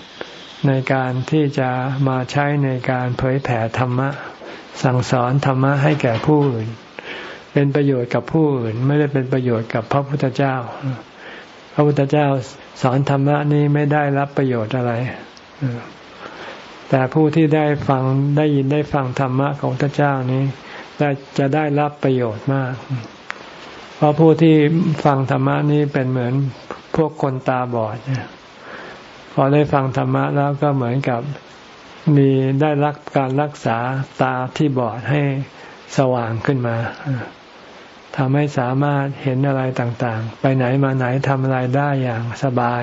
ในการที่จะมาใช้ในการเผยแผ่ธรรมะ สั่งสอนธรรมะให้แก่ผู้อื่น เป็นประโยชน์กับผู้อื่น ไม่ได้เป็นประโยชน์กับพระพุทธเจ้า พระพุทธเจ้าสอนธรรมะนี้ไม่ได้รับประโยชน์อะไรแต่ผู้ที่ได้ฟังได้ยินได้ฟังธรรมะของพระเจ้านี้จะได้รับประโยชน์มาก เพราะผู้ที่ฟังธรรมะนี้เป็นเหมือนพวกคนตาบอดพอได้ฟังธรรมะแล้วก็เหมือนกับมีได้รับการรักษาตาที่บอดให้สว่างขึ้นมาทำให้สามารถเห็นอะไรต่างๆ ไปไหนมาไหนทำอะไรได้อย่างสบาย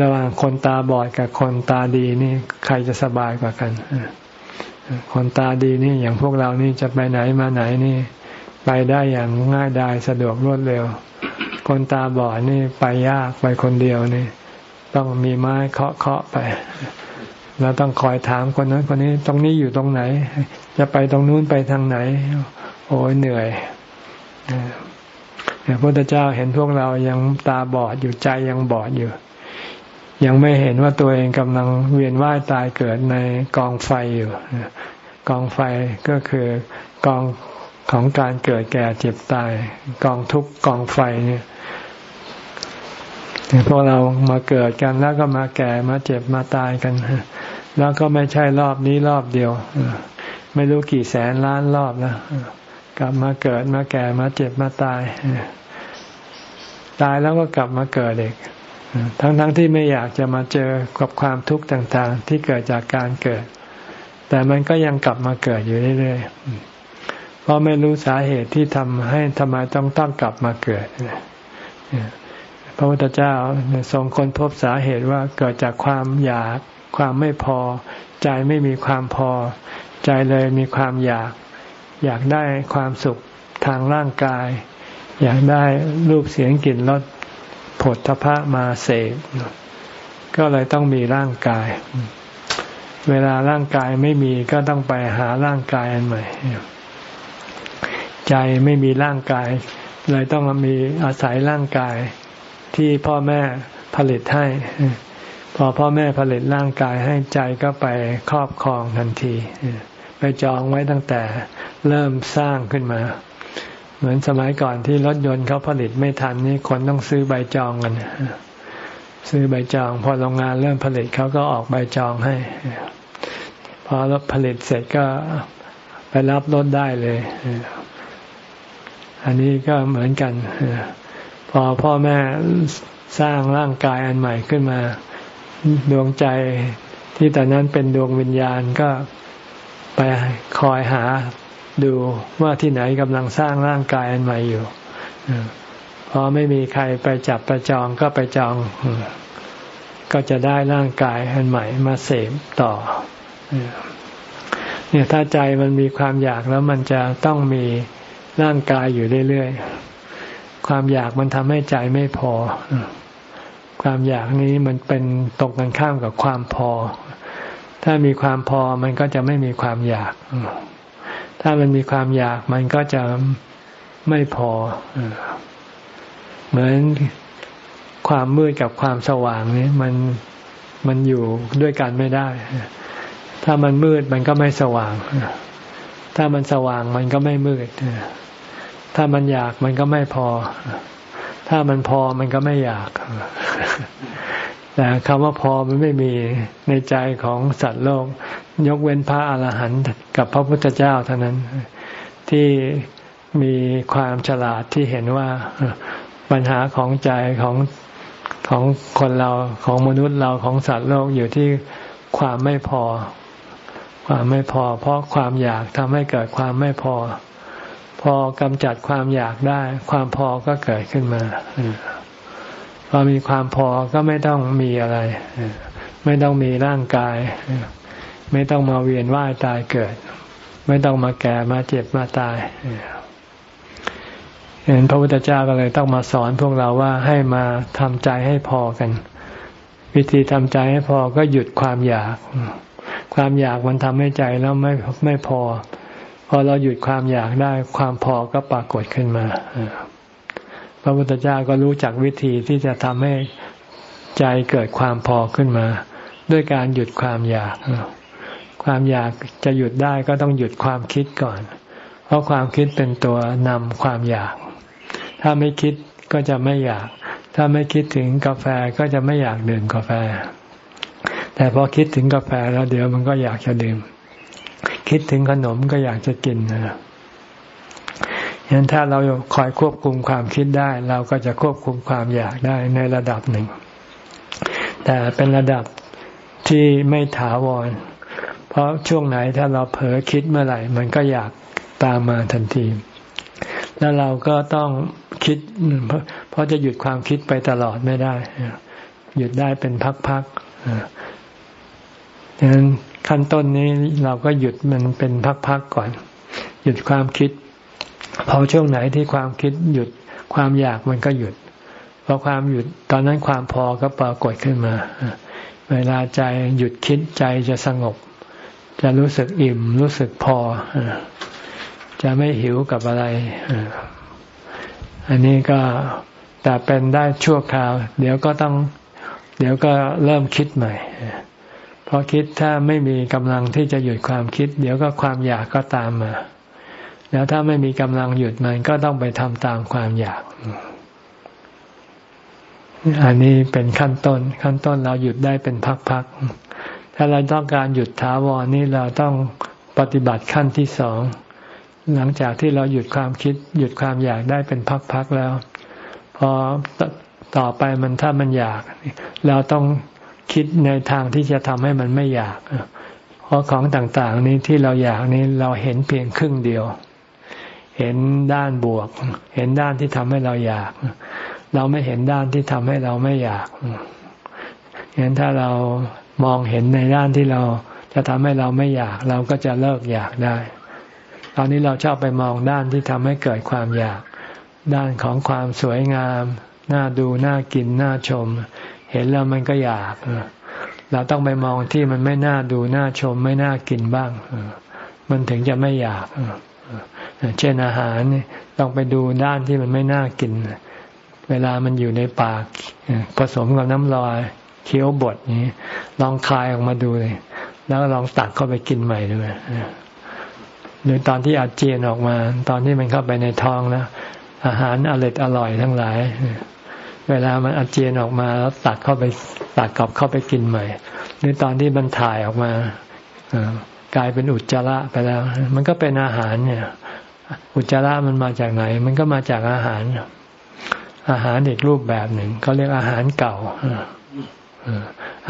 ระหว่างคนตาบอดกับคนตาดีนี่ใครจะสบายกว่ากันคนตาดีนี่อย่างพวกเรานี่จะไปไหนมาไหนนี่ ไปได้อย่างง่ายดายสะดวกรวดเร็ว คนตาบอดนี่ไปยากไปคนเดียวนี่ ต้องมีไม้เคาะเคาะไปเราต้องคอยถามคนนั้นคนนี้ตรงนี้อยู่ตรงไหน จะไปตรงนู้นไปทางไหน โอ้ยเหนื่อยพระพุทธเจ้าเห็นพวกเรายังตาบอดอยู่ใจยังบอดอยู่ ยังไม่เห็นว่าตัวเองกำลังเวียนว่ายตายเกิดในกองไฟอยู่กองไฟก็คือกอง ของการเกิดแก่เจ็บตาย กองทุกกองไฟเนี่ยพวกเรามาเกิดกันแล้วก็มาแก่มาเจ็บมาตายกัน แล้วก็ไม่ใช่รอบนี้รอบเดียว ไม่รู้กี่แสนล้านรอบแล้วกลับมาเกิดมาแก่มาเจ็บมาตาย ตายแล้วก็กลับมาเกิดเด็กทั้งๆทที่ไม่อยากจะมาเจอกับความทุกข์ต่าง ๆ ที่เกิดจากการเกิด แต่มันก็ยังกลับมาเกิดอยู่เรื่อยๆ ราะไม่รู้สาเหตุที่ทำให้ทำไมต้องต้องกลับมาเกิดพระพุทธเจ้าทรงค้นพบสาเหตุว่าเกิดจากความอยาก ความไม่พอ ใจไม่มีความพอ ใจเลยมีความอยาก อยากได้ความสุขทางร่างกาย อยากได้รูปเสียงกลิ่นรสผลทพะมาเสพก็เลยต้องมีร่างกาย เวลาร่างกายไม่มีก็ต้องไปหาร่างกายอันใหม่ ใจไม่มีร่างกาย เลยต้องมีอาศัยร่างกายที่พ่อแม่ผลิตให้ พอพ่อแม่ผลิตร่างกายให้ใจก็ไปครอบครองทันที ไปจองไว้ตั้งแต่เริ่มสร้างขึ้นมา เหมือนสมัยก่อนที่รถยนต์เขาผลิตไม่ทันนี่คนต้องซื้อใบจองกันซื้อใบจอง พอโรงงานเริ่มผลิตเขาก็ออกใบจองให้ พอรถผลิตเสร็จก็ไปรับรถได้เลย อันนี้ก็เหมือนกัน พอพ่อแม่สร้างร่างกายอันใหม่ขึ้นมา ดวงใจที่ตอนนั้นเป็นดวงวิญญาณก็ไปคอยหาดูว่าที่ไหนกำลังสร้างร่างกายอันใหม่อยู่พอไม่มีใครไปจับประจองก็ไปจอง ก็จะได้ร่างกายอันใหม่มาเสพต่อเนี่ยถ้าใจมันมีความอยากแล้วมันจะต้องมี ร่างกายอยู่เรื่อยๆ ความอยากมันทำให้ใจไม่พอ ความอยากนี้มันเป็นตรงกันข้ามกับความพอ ถ้ามีความพอมันก็จะไม่มีความอยาก ถ้ามันมีความอยากมันก็จะไม่พอ เหมือนความมืดกับความสว่างนี้มันมันอยู่ด้วยกันไม่ได้ ถ้ามันมืดมันก็ไม่สว่าง ถ้ามันสว่างมันก็ไม่มืด ถ้ามันอยากมันก็ไม่พอ ถ้ามันพอมันก็ไม่อยาก แต่คำว่าพอมันไม่มีในใจของสัตว์โลก ยกเว้นพระอาหารหันต์กับพระพุทธเจ้าเท่านั้น ที่มีความฉลาดที่เห็นว่าปัญหาของใจของของคนเราของมนุษย์เราของสัตว์โลกอยู่ที่ความไม่พอ ความไม่พอ เพราะความอยากทำให้เกิดความไม่พอ พอกำจัดความอยากได้ ความพอก็เกิดขึ้นมาพอมีความพอก็ไม่ต้องมีอะไรไม่ต้องมีร่างกาย ไม่ต้องมาเวียนว่ายตายเกิด ไม่ต้องมาแก่มาเจ็บมาตายเห็นพระพุทธเจ้าก็เลยต้องมาสอนพวกเราว่าให้มาทำใจให้พอกัน วิธีทำใจให้พอก็หยุดความอยาก ความอยากมันทำให้ใจแล้วไม่ไม่พอ พอเราหยุดความอยากได้ความพอก็ปรากฏขึ้นมาพระพุทธเจ้าก็รู้จักวิธีที่จะทำให้ใจเกิดความพอขึ้นมา ด้วยการหยุดความอยาก ความอยากจะหยุดได้ก็ต้องหยุดความคิดก่อน เพราะความคิดเป็นตัวนำความอยาก ถ้าไม่คิดก็จะไม่อยาก ถ้าไม่คิดถึงกาแฟก็จะไม่อยากดื่มกาแฟ แต่พอคิดถึงกาแฟแล้วเดี๋ยวมันก็อยากจะดื่ม คิดถึงขนมก็อยากจะกินนะฉะนั้นถ้าเราคอยควบคุมความคิดได้ เราก็จะควบคุมความอยากได้ในระดับหนึ่ง แต่เป็นระดับที่ไม่ถาวร เพราะช่วงไหนถ้าเราเผลอคิดเมื่อไหร่ มันก็อยากตามมาทันที แล้วเราก็ต้องคิด เพราะจะหยุดความคิดไปตลอดไม่ได้ หยุดได้เป็นพักๆดังนั้น ขั้นต้นนี้เราก็หยุดมันเป็นพักๆก่อน หยุดความคิด พอช่วงไหนที่ความคิดหยุดความอยากมันก็หยุดพอความหยุดตอนนั้นความพอก็ปรากฏขึ้นมา เวลาใจหยุดคิดใจจะสงบ จะรู้สึกอิ่ม รู้สึกพอ จะไม่หิวกับอะไร อันนี้ก็แต่เป็นได้ชั่วคราว เดี๋ยวก็ต้อง เดี๋ยวก็เริ่มคิดใหม่ พอคิดถ้าไม่มีกำลังที่จะหยุดความคิด เดี๋ยวก็ความอยากก็ตามมา แล้วถ้าไม่มีกำลังหยุดมันก็ต้องไปทำตามความอยาก อันนี้เป็นขั้นต้น ขั้นต้นเราหยุดได้เป็นพักๆถ้าเราต้องการหยุดถาวรนี่เราต้องปฏิบัติขั้นที่สองหลังจากที่เราหยุดความคิด หยุดความอยากได้เป็นพักๆแล้ว พอต่อไปมันถ้ามันอยาก เราต้อง คิดในทางที่จะทำให้มันไม่อยาก เพราะของต่างๆ นี้ที่เราอยากนี้เราเห็นเพียงครึ่งเดียว เห็นด้านบวก เห็นด้านที่ทำให้เราอยาก เราไม่เห็นด้านที่ทำให้เราไม่อยากงั้นถ้าเรามองเห็นในด้านที่เราจะทำให้เราไม่อยาก เราก็จะเลิกอยากได้ ตอนนี้เราชอบไปมองด้านที่ทำให้เกิดความอยาก ด้านของความสวยงาม น่าดู น่ากิน น่าชม เห็นแล้วมันก็อยากเราต้องไปมองที่มันไม่น่าดูน่าชมไม่น่ากินบ้างมันถึงจะไม่อยากเช่นอาหารนี่ต้องไปดูด้านที่มันไม่น่ากิน เวลามันอยู่ในปากผสมกับน้ำลอยเคี้ยวบดนี้ ลองคายออกมาดูเลย แล้วลองตักเข้าไปกินใหม่ด้วยหรือตอนที่อาเจียนออกมา ตอนที่มันเข้าไปในท้องแล้วอาหารอร่อยอร่อยทั้งหลาย เวลามันอาเจียนออกมาแล้วตักเข้าไปตักกลับเข้าไปกินใหม่ หรือตอนที่มันถ่ายออกมากลายเป็นอุจจาระไปแล้ว มันก็เป็นอาหารเนี่ย อุจจาระมันมาจากไหน มันก็มาจากอาหาร อาหารอีกรูปแบบหนึ่งเขาเรียกอาหารเก่า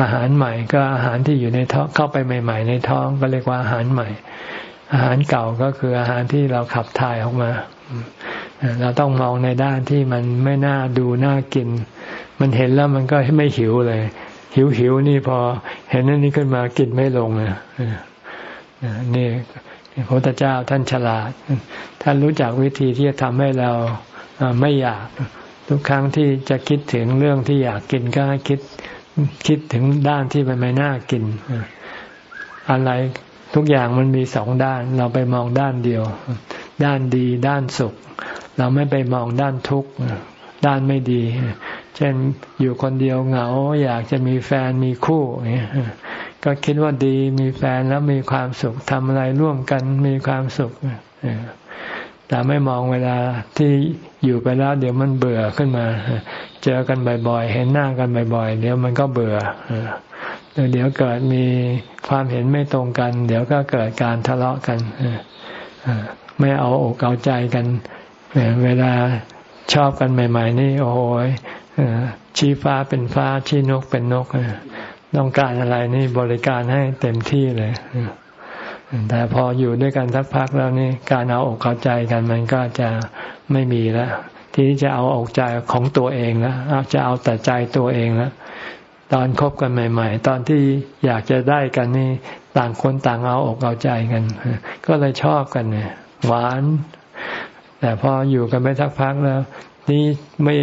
อาหารใหม่ก็อาหารที่อยู่ในท้องเข้าไปใหม่ ๆ ในท้องก็เรียกว่าอาหารใหม่ อาหารเก่าก็คืออาหารที่เราขับถ่ายออกมา เราต้องมองในด้านที่มันไม่น่าดูน่ากิน มันเห็นแล้วมันก็ไม่หิวเลย หิวหิวนี่พอ เห็นนั่นนี่ขึ้นมากินไม่ลงเลยนี่พระพุทธเจ้าท่านฉลาด ท่านรู้จักวิธีที่จะทำให้เราไม่อยาก ทุกครั้งที่จะคิดถึงเรื่องที่อยากกินก็คิดคิดถึงด้านที่มันไม่น่ากิน อะไรทุกอย่างมันมีสองด้าน เราไปมองด้านเดียว ด้านดีด้านสุข เราไม่ไปมองด้านทุกข์ด้านไม่ดี เช่นอยู่คนเดียวเหงา อยากจะมีแฟนมีคู่ก็คิดว่าดีมีแฟนแล้วมีความสุขทำอะไรร่วมกันมีความสุขแต่ไม่มองเวลาที่อยู่ไปแล้ว เดี๋ยวมันเบื่อขึ้นมา เจอกันบ่อยๆ เห็นหน้ากันบ่อยๆ เดี๋ยวมันก็เบื่อเดี๋ยวเกิดมีความเห็นไม่ตรงกัน เดี๋ยวก็เกิดการทะเลาะกันไม่เอาอกเอาใจกัน เวลาชอบกันใหม่ ๆ นี่โอ้โหชี้ฟ้าเป็นฟ้าชี้นกเป็นนกต้องการอะไรนี่บริการให้เต็มที่เลยแต่พออยู่ด้วยกันสักพักแล้วนี่การเอาอกเอาใจกันมันก็จะไม่มีแล้วทีนี้จะเอาอกใจของตัวเองแล้วจะเอาแต่ใจตัวเองแล้วตอนคบกันใหม่ ๆ ตอนที่อยากจะได้กันนี่ต่างคนต่างเอาอกเอาใจกัน ก็เลยชอบกันเนี่ยหวาน แต่พออยู่กันไปสักพักแล้ว นี่ไม่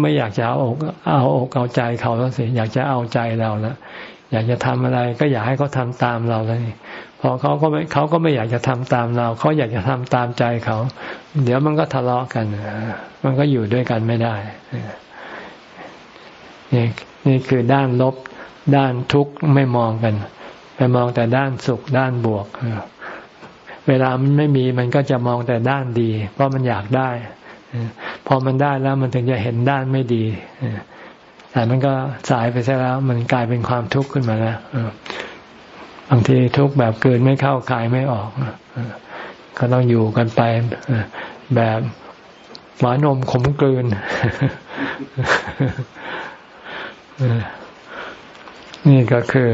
ไม่อยากจะเอาอกเอาอกเอาใจเขาแล้วสิอยากจะเอาใจเราแล้วอยากจะทำอะไรก็อยากให้เขาทาตามเราเลยพอเขาก็ไม่เขาก็ไม่อยากจะทำตามเราเขาอยากจะทำตามใจเขา เดี๋ยวมันก็ทะเลาะกันมันก็อยู่ด้วยกันไม่ได้นี่นี่คือด้านลบด้านทุกข์ไม่มองกัน ไปมองแต่ด้านสุขด้านบวก เวลามันไม่มีมันก็จะมองแต่ด้านดี เพราะมันอยากได้ พอมันได้แล้วมันถึงจะเห็นด้านไม่ดีแต่มันก็สายไปซะแล้ว มันกลายเป็นความทุกข์ขึ้นมาแล้วบางทีทุกข์แบบเกินไม่เข้าคายไม่ออกก็ต้องอยู่กันไปแบบหวานนมขมกลืนนี่ก็คือ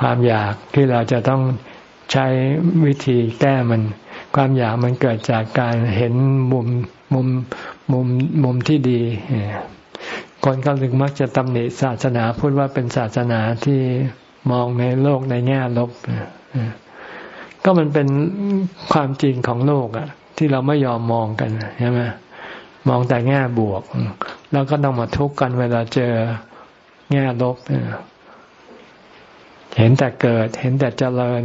ความอยากที่เราจะต้อง ใช้วิธีแก้มัน ความอยากมันเกิดจากการเห็นมุมมุมมุมมุมที่ดีคนก็ลึกมักจะตำหนิศาสนาพูดว่าเป็นศาสนาที่มองในโลกในแง่ลบก็มันเป็นความจริงของโลกอะที่เราไม่ยอมมองกันใช่ไหมมองแต่แง่บวก แล้วก็ต้องมาทุกข์กันเวลาเจอแง่ลบเห็นแต่เกิด เห็นแต่เจริญ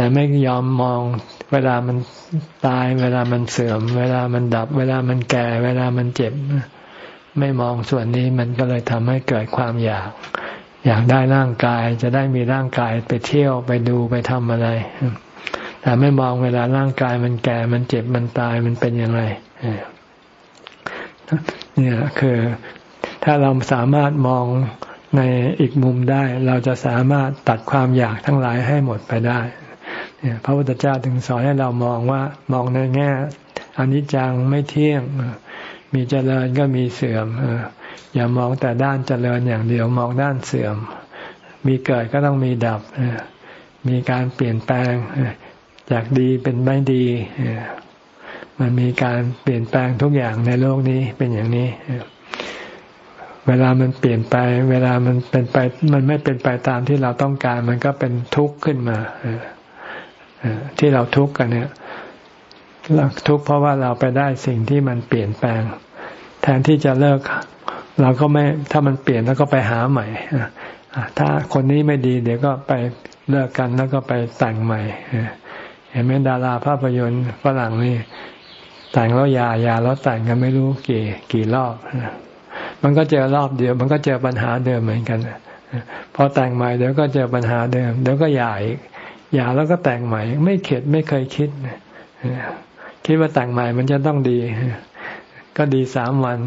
แต่ไม่ยอมมองเวลามันตาย เวลามันเสื่อม เวลามันดับ เวลามันแก่ เวลามันเจ็บ ไม่มองส่วนนี้มันก็เลยทำให้เกิดความอยาก อยากได้ร่างกายจะได้มีร่างกายไปเที่ยวไปดูไปทำอะไร แต่ไม่มองเวลาร่างกายมันแก่ มันเจ็บมันตายมันเป็นอย่างไรเนี่ยคือถ้าเราสามารถมองในอีกมุมได้ เราจะสามารถตัดความอยากทั้งหลายให้หมดไปได้ พระพุทธเจ้าถึงสอนให้เรามองว่ามองในแง่อนิจจังไม่เที่ยง มีเจริญก็มีเสื่อมอย่ามองแต่ด้านเจริญอย่างเดียวมองด้านเสื่อม มีเกิดก็ต้องมีดับมีการเปลี่ยนแปลงจากดีเป็นไม่ดีมันมีการเปลี่ยนแปลงทุกอย่างในโลกนี้เป็นอย่างนี้เวลามันเปลี่ยนไป เวลามันเป็นไป มันไม่เป็นไปตามที่เราต้องการ มันก็เป็นทุกข์ขึ้นมา ที่เราทุกข์กันเนี่ยเราทุกข์เพราะว่าเราไปได้สิ่งที่มันเปลี่ยนแปลง แทนที่จะเลิก เราก็ไม่ถ้ามันเปลี่ยนแล้วก็ไปหาใหม่ถ้าคนนี้ไม่ดีเดี๋ยวก็ไปเลิกกันแล้วก็ไปแต่งใหม่เห็นไหมดาราภาพยนตร์ฝรั่งนี่แต่งแล้วยายาแล้วแต่งกันไม่รู้กี่กี่รอบมันก็เจอรอบเดียว มันก็เจอปัญหาเดิมเหมือนกันพอแต่งใหม่เดี๋ยวก็เจอปัญหาเดิม เดี๋ยวก็หย่าอีก หย่าแล้วก็แต่งใหม่ ไม่เข็ดไม่เคยคิดคิดว่าแต่งใหม่มันจะต้องดี ก็ดีสามวัน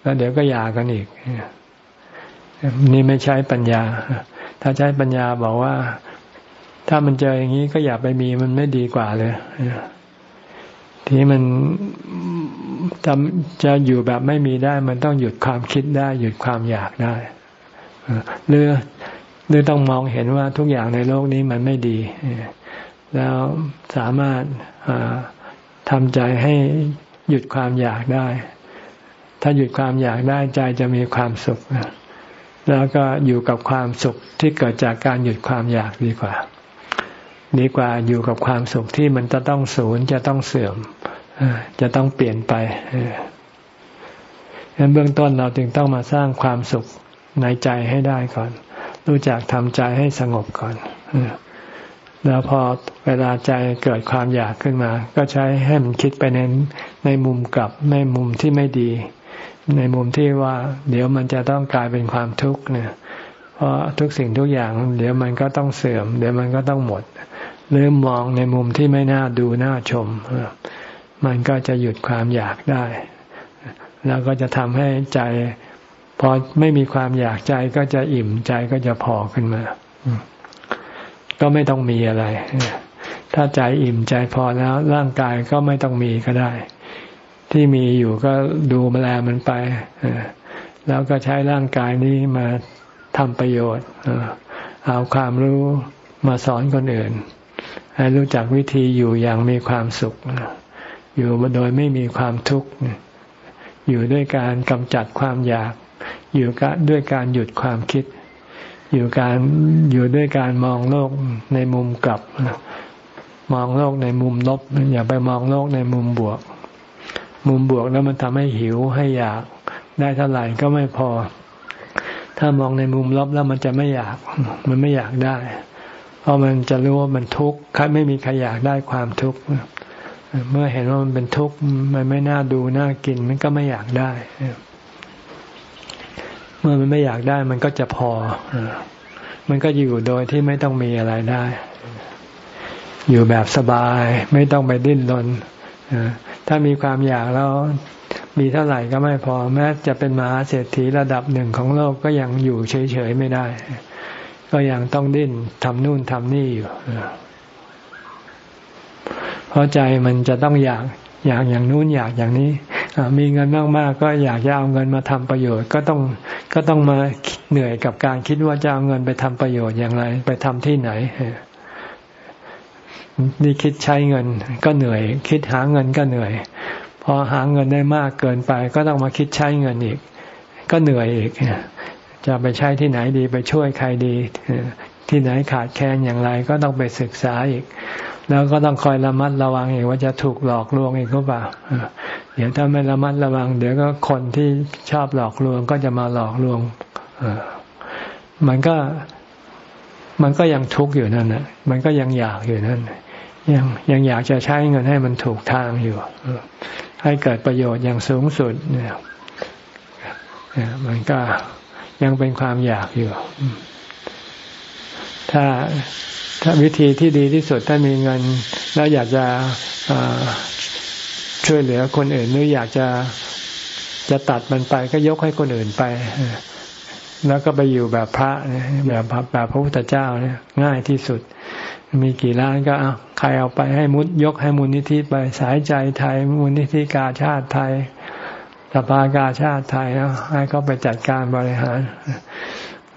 แล้วเดี๋ยวก็หย่ากันอีก นี่ไม่ใช้ปัญญา ถ้าใช้ปัญญาบอกว่า ถ้ามันเจออย่างนี้ก็อย่าไปมีมันไม่ดีกว่าเลยที่มันจะจะอยู่แบบไม่มีได้ มันต้องหยุดความคิดได้ หยุดความอยากได้หรือ หรือต้องมองเห็นว่าทุกอย่างในโลกนี้มันไม่ดี แล้วสามารถทำใจให้หยุดความอยากได้ ถ้าหยุดความอยากได้ใจจะมีความสุข แล้วก็อยู่กับความสุขที่เกิดจากการหยุดความอยากดีกว่า ดีกว่าอยู่กับความสุขที่มันจะต้องสูญจะต้องเสื่อม จะต้องเปลี่ยนไปดังนั้นเบื้องต้นเราจึงต้องมาสร้างความสุขในใจให้ได้ก่อน รู้จักทำใจให้สงบก่อนแล้วพอเวลาใจเกิดความอยากขึ้นมา ก็ใช้ให้มันคิดไปในในมุมกลับในมุมที่ไม่ดี ในมุมที่ว่า เดี๋ยวมันจะต้องกลายเป็นความทุกข์เนี่ยเพราะทุกสิ่งทุกอย่าง เดี๋ยวมันก็ต้องเสื่อม เดี๋ยวมันก็ต้องหมดหรือมองในมุมที่ไม่น่าดูน่าชมมันก็จะหยุดความอยากได้ แล้วก็จะทำให้ใจ พอไม่มีความอยากใจก็จะอิ่มใจก็จะพอขึ้นมา ก็ไม่ต้องมีอะไร ถ้าใจอิ่มใจพอแล้วร่างกายก็ไม่ต้องมีก็ได้ ที่มีอยู่ก็ดูแลมันไป แล้วก็ใช้ร่างกายนี้มาทำประโยชน์ เอาความรู้มาสอนคนอื่น ให้รู้จักวิธีอยู่อย่างมีความสุข อยู่โดยไม่มีความทุกข์ อยู่ด้วยการกำจัดความอยาก อยู่กด้วยการหยุดความคิด อยู่การอยู่ด้วยการมองโลกในมุมกลับ มองโลกในมุมลบ อย่าไปมองโลกในมุมบวก มุมบวกแล้วมันทำให้หิวให้อยากได้เท่าไหร่ก็ไม่พอ ถ้ามองในมุมลบแล้วมันจะไม่อยาก มันไม่อยากได้ เพราะมันจะรู้ว่ามันทุกข์ไม่มีใครอยากได้ความทุกข์เมื่อเห็นว่ามันเป็นทุกข์มันไม่น่าดูน่ากินมันก็ไม่อยากได้ เมื่อมันไม่อยากได้มันก็จะพอ มันก็อยู่โดยที่ไม่ต้องมีอะไรได้ อยู่แบบสบาย ไม่ต้องไปดิ้นรนถ้ามีความอยากแล้วมีเท่าไหร่ก็ไม่พอ แม้จะเป็นมหาเศรษฐีระดับหนึ่งของโลกก็ยังอยู่เฉยๆไม่ได้ ก็ยังต้องดิ้นทำนู่นทำนี่อยู่เพราะใจมันจะต้องอยากอยากอย่างนู้นอยากอย่างนี้ มีเงินมากๆ ก็อยากจะเอาเงินมาทำประโยชน์ ก็ต้องก็ต้องมาเหนื่อยกับการคิดว่าจะเอาเงินไปทำประโยชน์อย่างไร ไปทำที่ไหนนี่คิดใช้เงินก็เหนื่อย คิดหาเงินก็เหนื่อย พอหาเงินได้มากเกินไป ก็ต้องมาคิดใช้เงินอีก ก็เหนื่อยอีกจะไปใช้ที่ไหนดีไปช่วยใครดี ที่ไหนขาดแคลนอย่างไร ก็ต้องไปศึกษาอีก แล้วก็ต้องคอยระมัดระวังอีกว่าจะถูกหลอกลวงอีกหรือเปล่าเดี๋ยวถ้าไม่ระมัดระวัง เดี๋ยวก็คนที่ชอบหลอกลวงก็จะมาหลอกลวงอมันก็มันก็ยังทุกข์อยู่นั่นนะมันก็ยังอยากอยู่นั่นยังยังอยากจะใช้เงินให้มันถูกทางอยู่ให้เกิดประโยชน์อย่างสูงสุดเนี่ยมันก็ยังเป็นความอยากอยู่ ถ้า ถ้าวิธีที่ดีที่สุดถ้ามีเงิน แล้วอยากจะช่วยเหลือคนอื่นหรืออยากจะจะตัดมันไปก็ยกให้คนอื่นไป แล้วก็ไปอยู่แบบพระแบบแบบพระพุทธเจ้าเนี่ยง่ายที่สุด มีกี่ล้านก็เอาใครเอาไปให้มุดยกให้มูลนิธิไปสายใจไทย มูลนิธิกาชาติไทยสภากาชาติไทยนะให้เขาไปจัดการบริหาร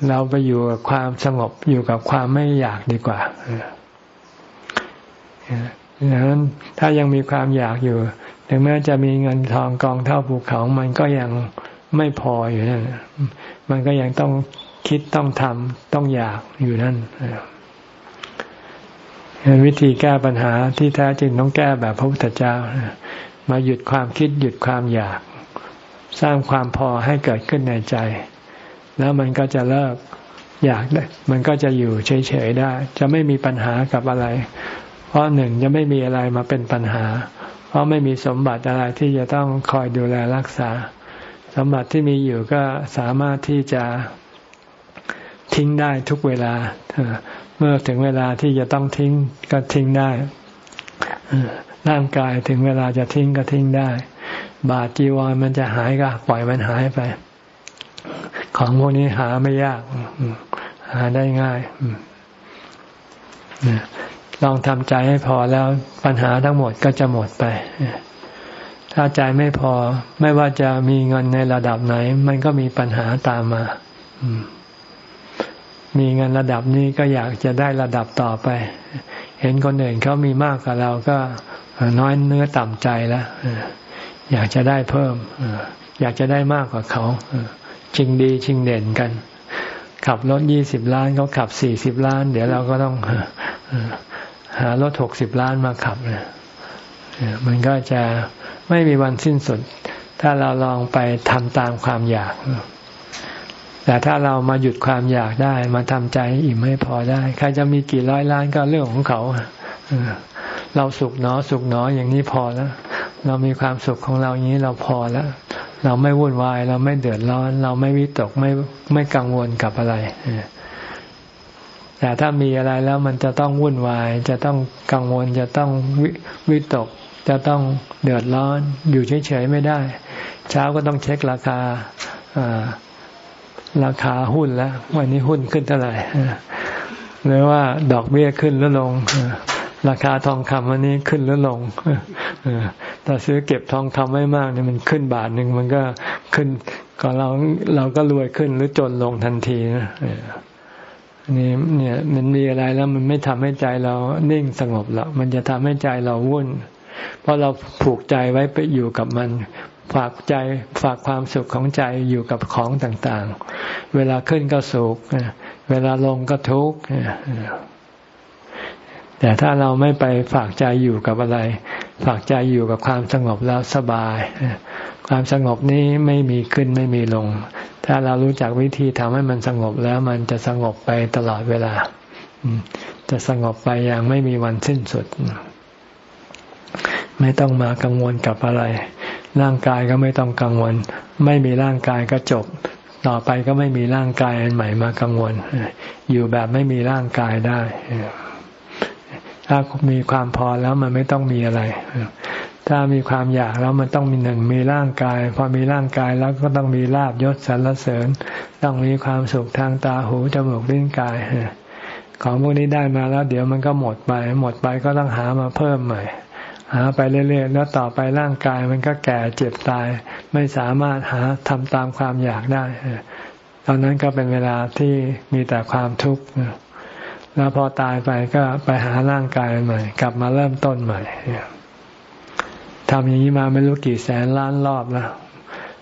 เราไปอยู่กับความสงบอยู่กับความไม่อยากดีกว่าดังนั้นถ้ายังมีความอยากอยู่ ถึงแม้จะมีเงินทองกองเท่าภูเขา มันก็ยังไม่พออยู่นั่นมันก็ยังต้องคิดต้องทำต้องอยากอยู่นั่นวิธีแก้ปัญหาที่แท้จริงต้องแก้แบบพระพุทธเจ้า มาหยุดความคิดหยุดความอยาก สร้างความพอให้เกิดขึ้นในใจ แล้วมันก็จะเลิกอยากได้มันก็จะอยู่เฉยๆได้ จะไม่มีปัญหากับอะไร เพราะหนึ่งจะไม่มีอะไรมาเป็นปัญหา เพราะไม่มีสมบัติอะไรที่จะต้องคอยดูแลรักษา สมบัติที่มีอยู่ก็สามารถที่จะทิ้งได้ทุกเวลา เมื่อถึงเวลาที่จะต้องทิ้งก็ทิ้งได้ร่างกายถึงเวลาจะทิ้งก็ทิ้งได้ บาดจีวรมันจะหายก็ปล่อยมันหายไป ของพวกนี้หาไม่ยาก หาได้ง่ายลองทำใจให้พอแล้วปัญหาทั้งหมดก็จะหมดไป ถ้าใจไม่พอ ไม่ว่าจะมีเงินในระดับไหน มันก็มีปัญหาตามมามีเงินระดับนี้ก็อยากจะได้ระดับต่อไป เห็นคนอื่นเขามีมากกว่าเราก็น้อยเนื้อต่ำใจแล้วอยากจะได้เพิ่มอยากจะได้มากกว่าเขา ชิงดีชิงเด่นกัน ขับรถยี่สิบล้านเขาขับสี่สิบล้าน เดี๋ยวเราก็ต้องหารถหกสิบล้านมาขับเนี่ยมันก็จะไม่มีวันสิ้นสุด ถ้าเราลองไปทำตามความอยาก แต่ถ้าเรามาหยุดความอยากได้ มาทำใจอิ่มไม่พอได้ ใครจะมีกี่ร้อยล้านก็เรื่องของเขาเราสุขเนอสุขเนออย่างนี้พอแล้ว เรามีความสุขของเราอย่างนี้เราพอแล้ว เราไม่วุ่นวาย เราไม่เดือดร้อน เราไม่วิตกไม่ไม่กังวลกับอะไรแต่ถ้ามีอะไรแล้วมันจะต้องวุ่นวาย จะต้องกังวลจะต้องวิตก จะต้องเดือดร้อน อยู่เฉยๆไม่ได้ เช้าก็ต้องเช็คราคาราคาหุ้นแล้ว วันนี้หุ้นขึ้นเท่าไหร่หรือว่าดอกเบี้ยขึ้นหรือลง ราคาทองคำวันนี้ขึ้นหรือลงถ้าซื้อเก็บทองคำไว้มากเนี่ยมันขึ้นบาทหนึ่งมันก็ขึ้นก็เราเราก็รวยขึ้นหรือจนลงทันทีนะนี่เนี่ยมันมีอะไรแล้วมันไม่ทำให้ใจเรานิ่งสงบหรอกมันจะทำให้ใจเราวุ่น เพราะเราผูกใจไว้ไปอยู่กับมัน ฝากใจฝากความสุขของใจอยู่กับของต่างๆ เวลาขึ้นก็สุขเวลาลงก็ทุกข์ แต่ถ้าเราไม่ไปฝากใจอยู่กับอะไร ฝากใจอยู่กับความสงบแล้วสบาย ความสงบนี้ไม่มีขึ้นไม่มีลง ถ้าเรารู้จักวิธีทำให้มันสงบแล้วมันจะสงบไปตลอดเวลา จะสงบไปอย่างไม่มีวันสิ้นสุด ไม่ต้องมากังวลกับอะไร ร่างกายก็ไม่ต้องกังวล ไม่มีร่างกายก็จบต่อไปก็ไม่มีร่างกายอันใหม่มากังวล อยู่แบบไม่มีร่างกายได้ ถ้ามีความพอแล้วมันไม่ต้องมีอะไร ถ้ามีความอยากแล้วมันต้องมีหนึ่งมีร่างกาย พอมีร่างกายแล้วก็ต้องมีลาบยศสรรเสริญ ต้องมีความสุขทางตาหูจมูกลิ้นกาย ของพวกนี้ได้มาแล้วเดี๋ยวมันก็หมดไป หมดไปก็ต้องหามาเพิ่มใหม่ หาไปเรื่อยๆแล้วต่อไปร่างกายมันก็แก่เจ็บตาย ไม่สามารถหาทำตามความอยากได้ตอนนั้นก็เป็นเวลาที่มีแต่ความทุกข์ แล้วพอตายไปก็ไปหาร่างกายใหม่ กลับมาเริ่มต้นใหม่ทำอย่างนี้มาไม่รู้กี่แสนล้านรอบแล้ว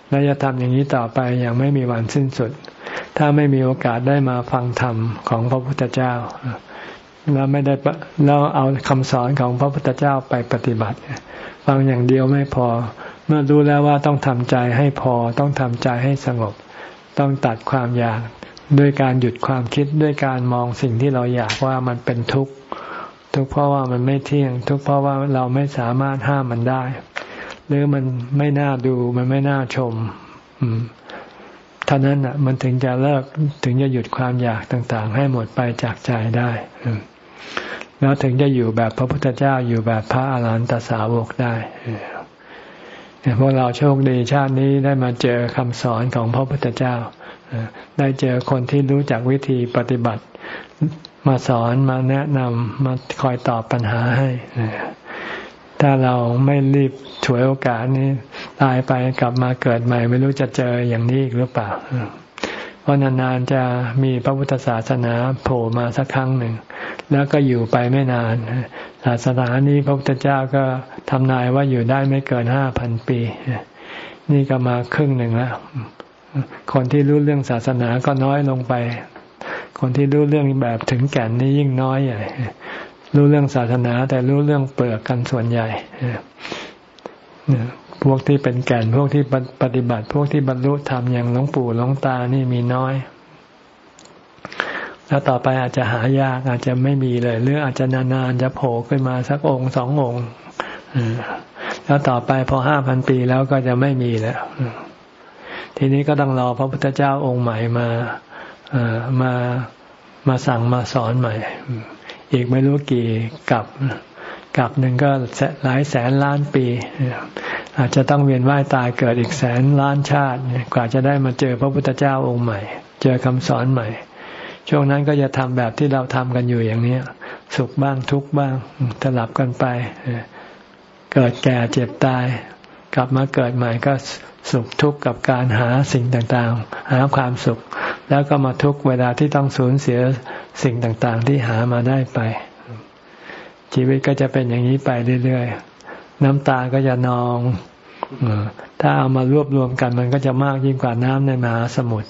แล้วจะทำอย่างนี้ต่อไปอย่างไม่มีวันสิ้นสุด ถ้าไม่มีโอกาสได้มาฟังธรรมของพระพุทธเจ้าแล้วไม่ได้แล้วเอาคำสอนของพระพุทธเจ้าไปปฏิบัติ ฟังอย่างเดียวไม่พอ เมื่อรู้แล้วว่าต้องทำใจให้พอต้องทำใจให้สงบ ต้องตัดความอยาก ด้วยการหยุดความคิดด้วยการมองสิ่งที่เราอยากว่ามันเป็นทุกข์ทุกเพราะว่ามันไม่เที่ยง ทุกเพราะว่าเราไม่สามารถห้ามมันได้ หรือมันไม่น่าดูมันไม่น่าชมอืมท่านั้นอะ มันถึงจะเลิกถึงจะหยุดความอยากต่าง ๆ ให้หมดไปจากใจได้แล้วถึงจะอยู่แบบพระพุทธเจ้าอยู่แบบพระอาหารหันตสาวกได้พวกเราโชคดีชาตินี้ได้มาเจอคำสอนของพระพุทธเจ้า ได้เจอคนที่รู้จักวิธีปฏิบัติ มาสอนมาแนะนำมาคอยตอบปัญหาให้ถ้าเราไม่รีบฉวยโอกาสนี้ตายไปกลับมาเกิดใหม่ ไม่รู้จะเจออย่างนี้อีกหรือเปล่า เพราะนานๆจะมีพระพุทธศาสนาโผล่มาสักครั้งหนึ่ง แล้วก็อยู่ไปไม่นาน ศาสนานี้พระพุทธเจ้าก็ทำนายว่าอยู่ได้ไม่เกินห้าพันปี นี่ก็มาครึ่งหนึ่งแล้ว คนที่รู้เรื่องศาสนาก็น้อยลงไป คนที่รู้เรื่องแบบถึงแก่นนี่ยิ่งน้อยใหญ่รู้เรื่องศาสนาแต่รู้เรื่องเปลือกกันส่วนใหญ่พวกที่เป็นแก่นพวกที่ปฏิบัติ พวกที่บรรลุธรรมอย่างหลวงปู่หลวงตานี่มีน้อย แล้วต่อไปอาจจะหายากอาจจะไม่มีเลยหรืออาจจะนานๆจะโผล่ขึ้นมาสักองค์สององค์แล้วต่อไปพอห้าพันปีแล้วก็จะไม่มีแล้ว ทีนี้ก็ต้องรอพระพุทธเจ้าองค์ใหม่มามามาสั่งมาสอนใหม่ อีกไม่รู้กี่กับกับหนึ่งก็หลายแสนล้านปี อาจจะต้องเวียนว่ายตายเกิดอีกแสนล้านชาติ กว่าจะได้มาเจอพระพุทธเจ้าองค์ใหม่ เจอคำสอนใหม่ ช่วงนั้นก็จะทำแบบที่เราทำกันอยู่อย่างนี้สุขบ้างทุกบ้างสลับกันไป เกิดแก่เจ็บตาย กลับมาเกิดใหม่ก็สุขทุกข์กับการหาสิ่งต่างๆ หาความสุข แล้วก็มาทุกข์เวลาที่ต้องสูญเสียสิ่งต่างๆ ที่หามาได้ไป ชีวิตก็จะเป็นอย่างนี้ไปเรื่อยๆ น้ำตาก็จะนองถ้าเอามารวบรวมกันมันก็จะมากยิ่งกว่าน้ำในมหาสมุทร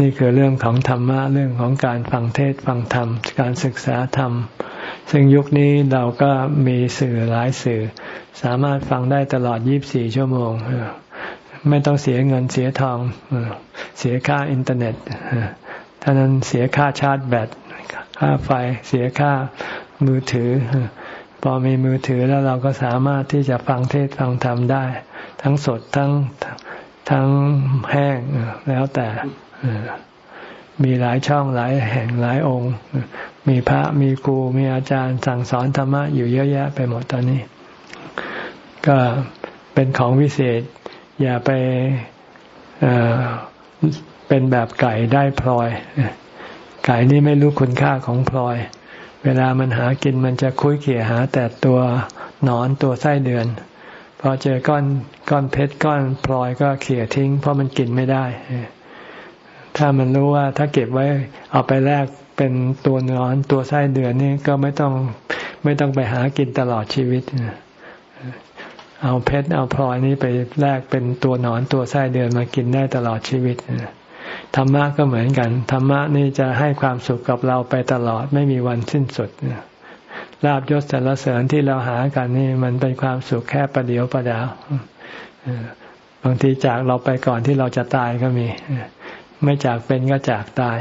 นี่คือเรื่องของธรรมะเรื่องของการฟังเทศฟังธรรม การศึกษาธรรม ซึ่งยุคนี้เราก็มีสื่อหลายสื่อ สามารถฟังได้ตลอด 24 ชั่วโมง ไม่ต้องเสียเงินเสียทอง เสียค่าอินเทอร์เน็ตท่านั้นเสียค่าชาร์จแบต ค่าไฟ เสียค่ามือถือ พอมีมือถือแล้วเราก็สามารถที่จะฟังเทศฟังธรรมได้ ทั้งสดทั้งทั้งแห้งแล้วแต่ มีหลายช่องหลายแห่งหลายองค์ มีพระมีครูมีอาจารย์สั่งสอนธรรมะอยู่เยอะแยะไปหมดตอนนี้ ก็เป็นของวิเศษ อย่าไปเเป็นแบบไก่ได้พลอย ไก่นี่ไม่รู้คุณค่าของพลอย เวลามันหากินมันจะคุ้ยเขี่ยหา แต่ตัวนอนตัวไส้เดือนพอเจอก้อนก้อนเพชรก้อนพลอยก็เขี่ยทิ้ง เพราะมันกินไม่ได้ ถ้ามันรู้ว่าถ้าเก็บไว้เอาไปแลกเป็นตัวนอนตัวไส้เดือนนี่ก็ไม่ต้องไม่ต้องไปหากินตลอดชีวิต เอาเพชรเอาพลอยนี้ไปแลกเป็นตัวนอนตัวไส้เดือนมากินได้ตลอดชีวิตธรรมะก็เหมือนกันธรรมะนี่จะให้ความสุขกับเราไปตลอดไม่มีวันสิ้นสุดลาบยศสรรเสริญที่เราหากันนี่มันเป็นความสุขแค่ประเดียวประดาวบางทีจากเราไปก่อนที่เราจะตายก็มี ไม่จากเป็นก็จากตาย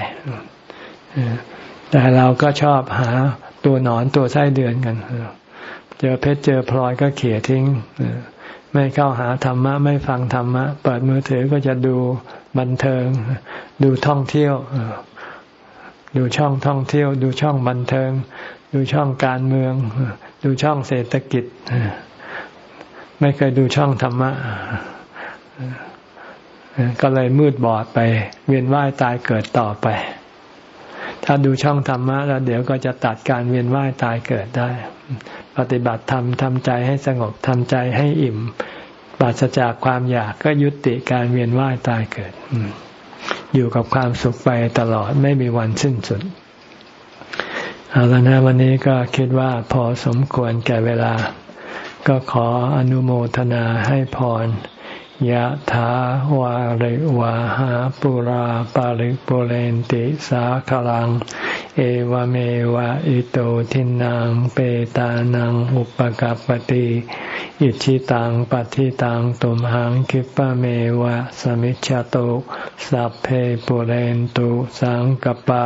แต่เราก็ชอบหาตัวหนอนตัวไส้เดือนกันเจอเพชรเจอพลอยก็เขี่ยทิ้งไม่เข้าหาธรรมะ ไม่ฟังธรรมะ เปิดมือถือก็จะดูบันเทิง ดูท่องเที่ยวดูช่องท่องเที่ยว ดูช่องบันเทิง ดูช่องการเมือง ดูช่องเศรษฐกิจ ไม่เคยดูช่องธรรมะ ก็เลยมืดบอดไป เวียนว่ายตายเกิดต่อไป ถ้าดูช่องธรรมะแล้วเดี๋ยวก็จะตัดการเวียนว่ายตายเกิดได้ ปฏิบัติธรรมทำใจให้สงบทำใจให้อิ่มปราศจากความอยากก็ยุติการเวียนว่ายตายเกิด อยู่กับความสุขไปตลอดไม่มีวันสิ้นสุด เอาละนะวันนี้ก็คิดว่าพอสมควรแก่เวลา ก็ขออนุโมทนาให้พร ยะถาวาริวาหาปุราปาริปุเรนติสาคลัง เอวเมวะอิโตทินังเปตานังอุปกัรปติอิชิตังปฏิตังตุมหังคิปะเมวะสมิจฉโตสัพเพปุเรนตุสังกปา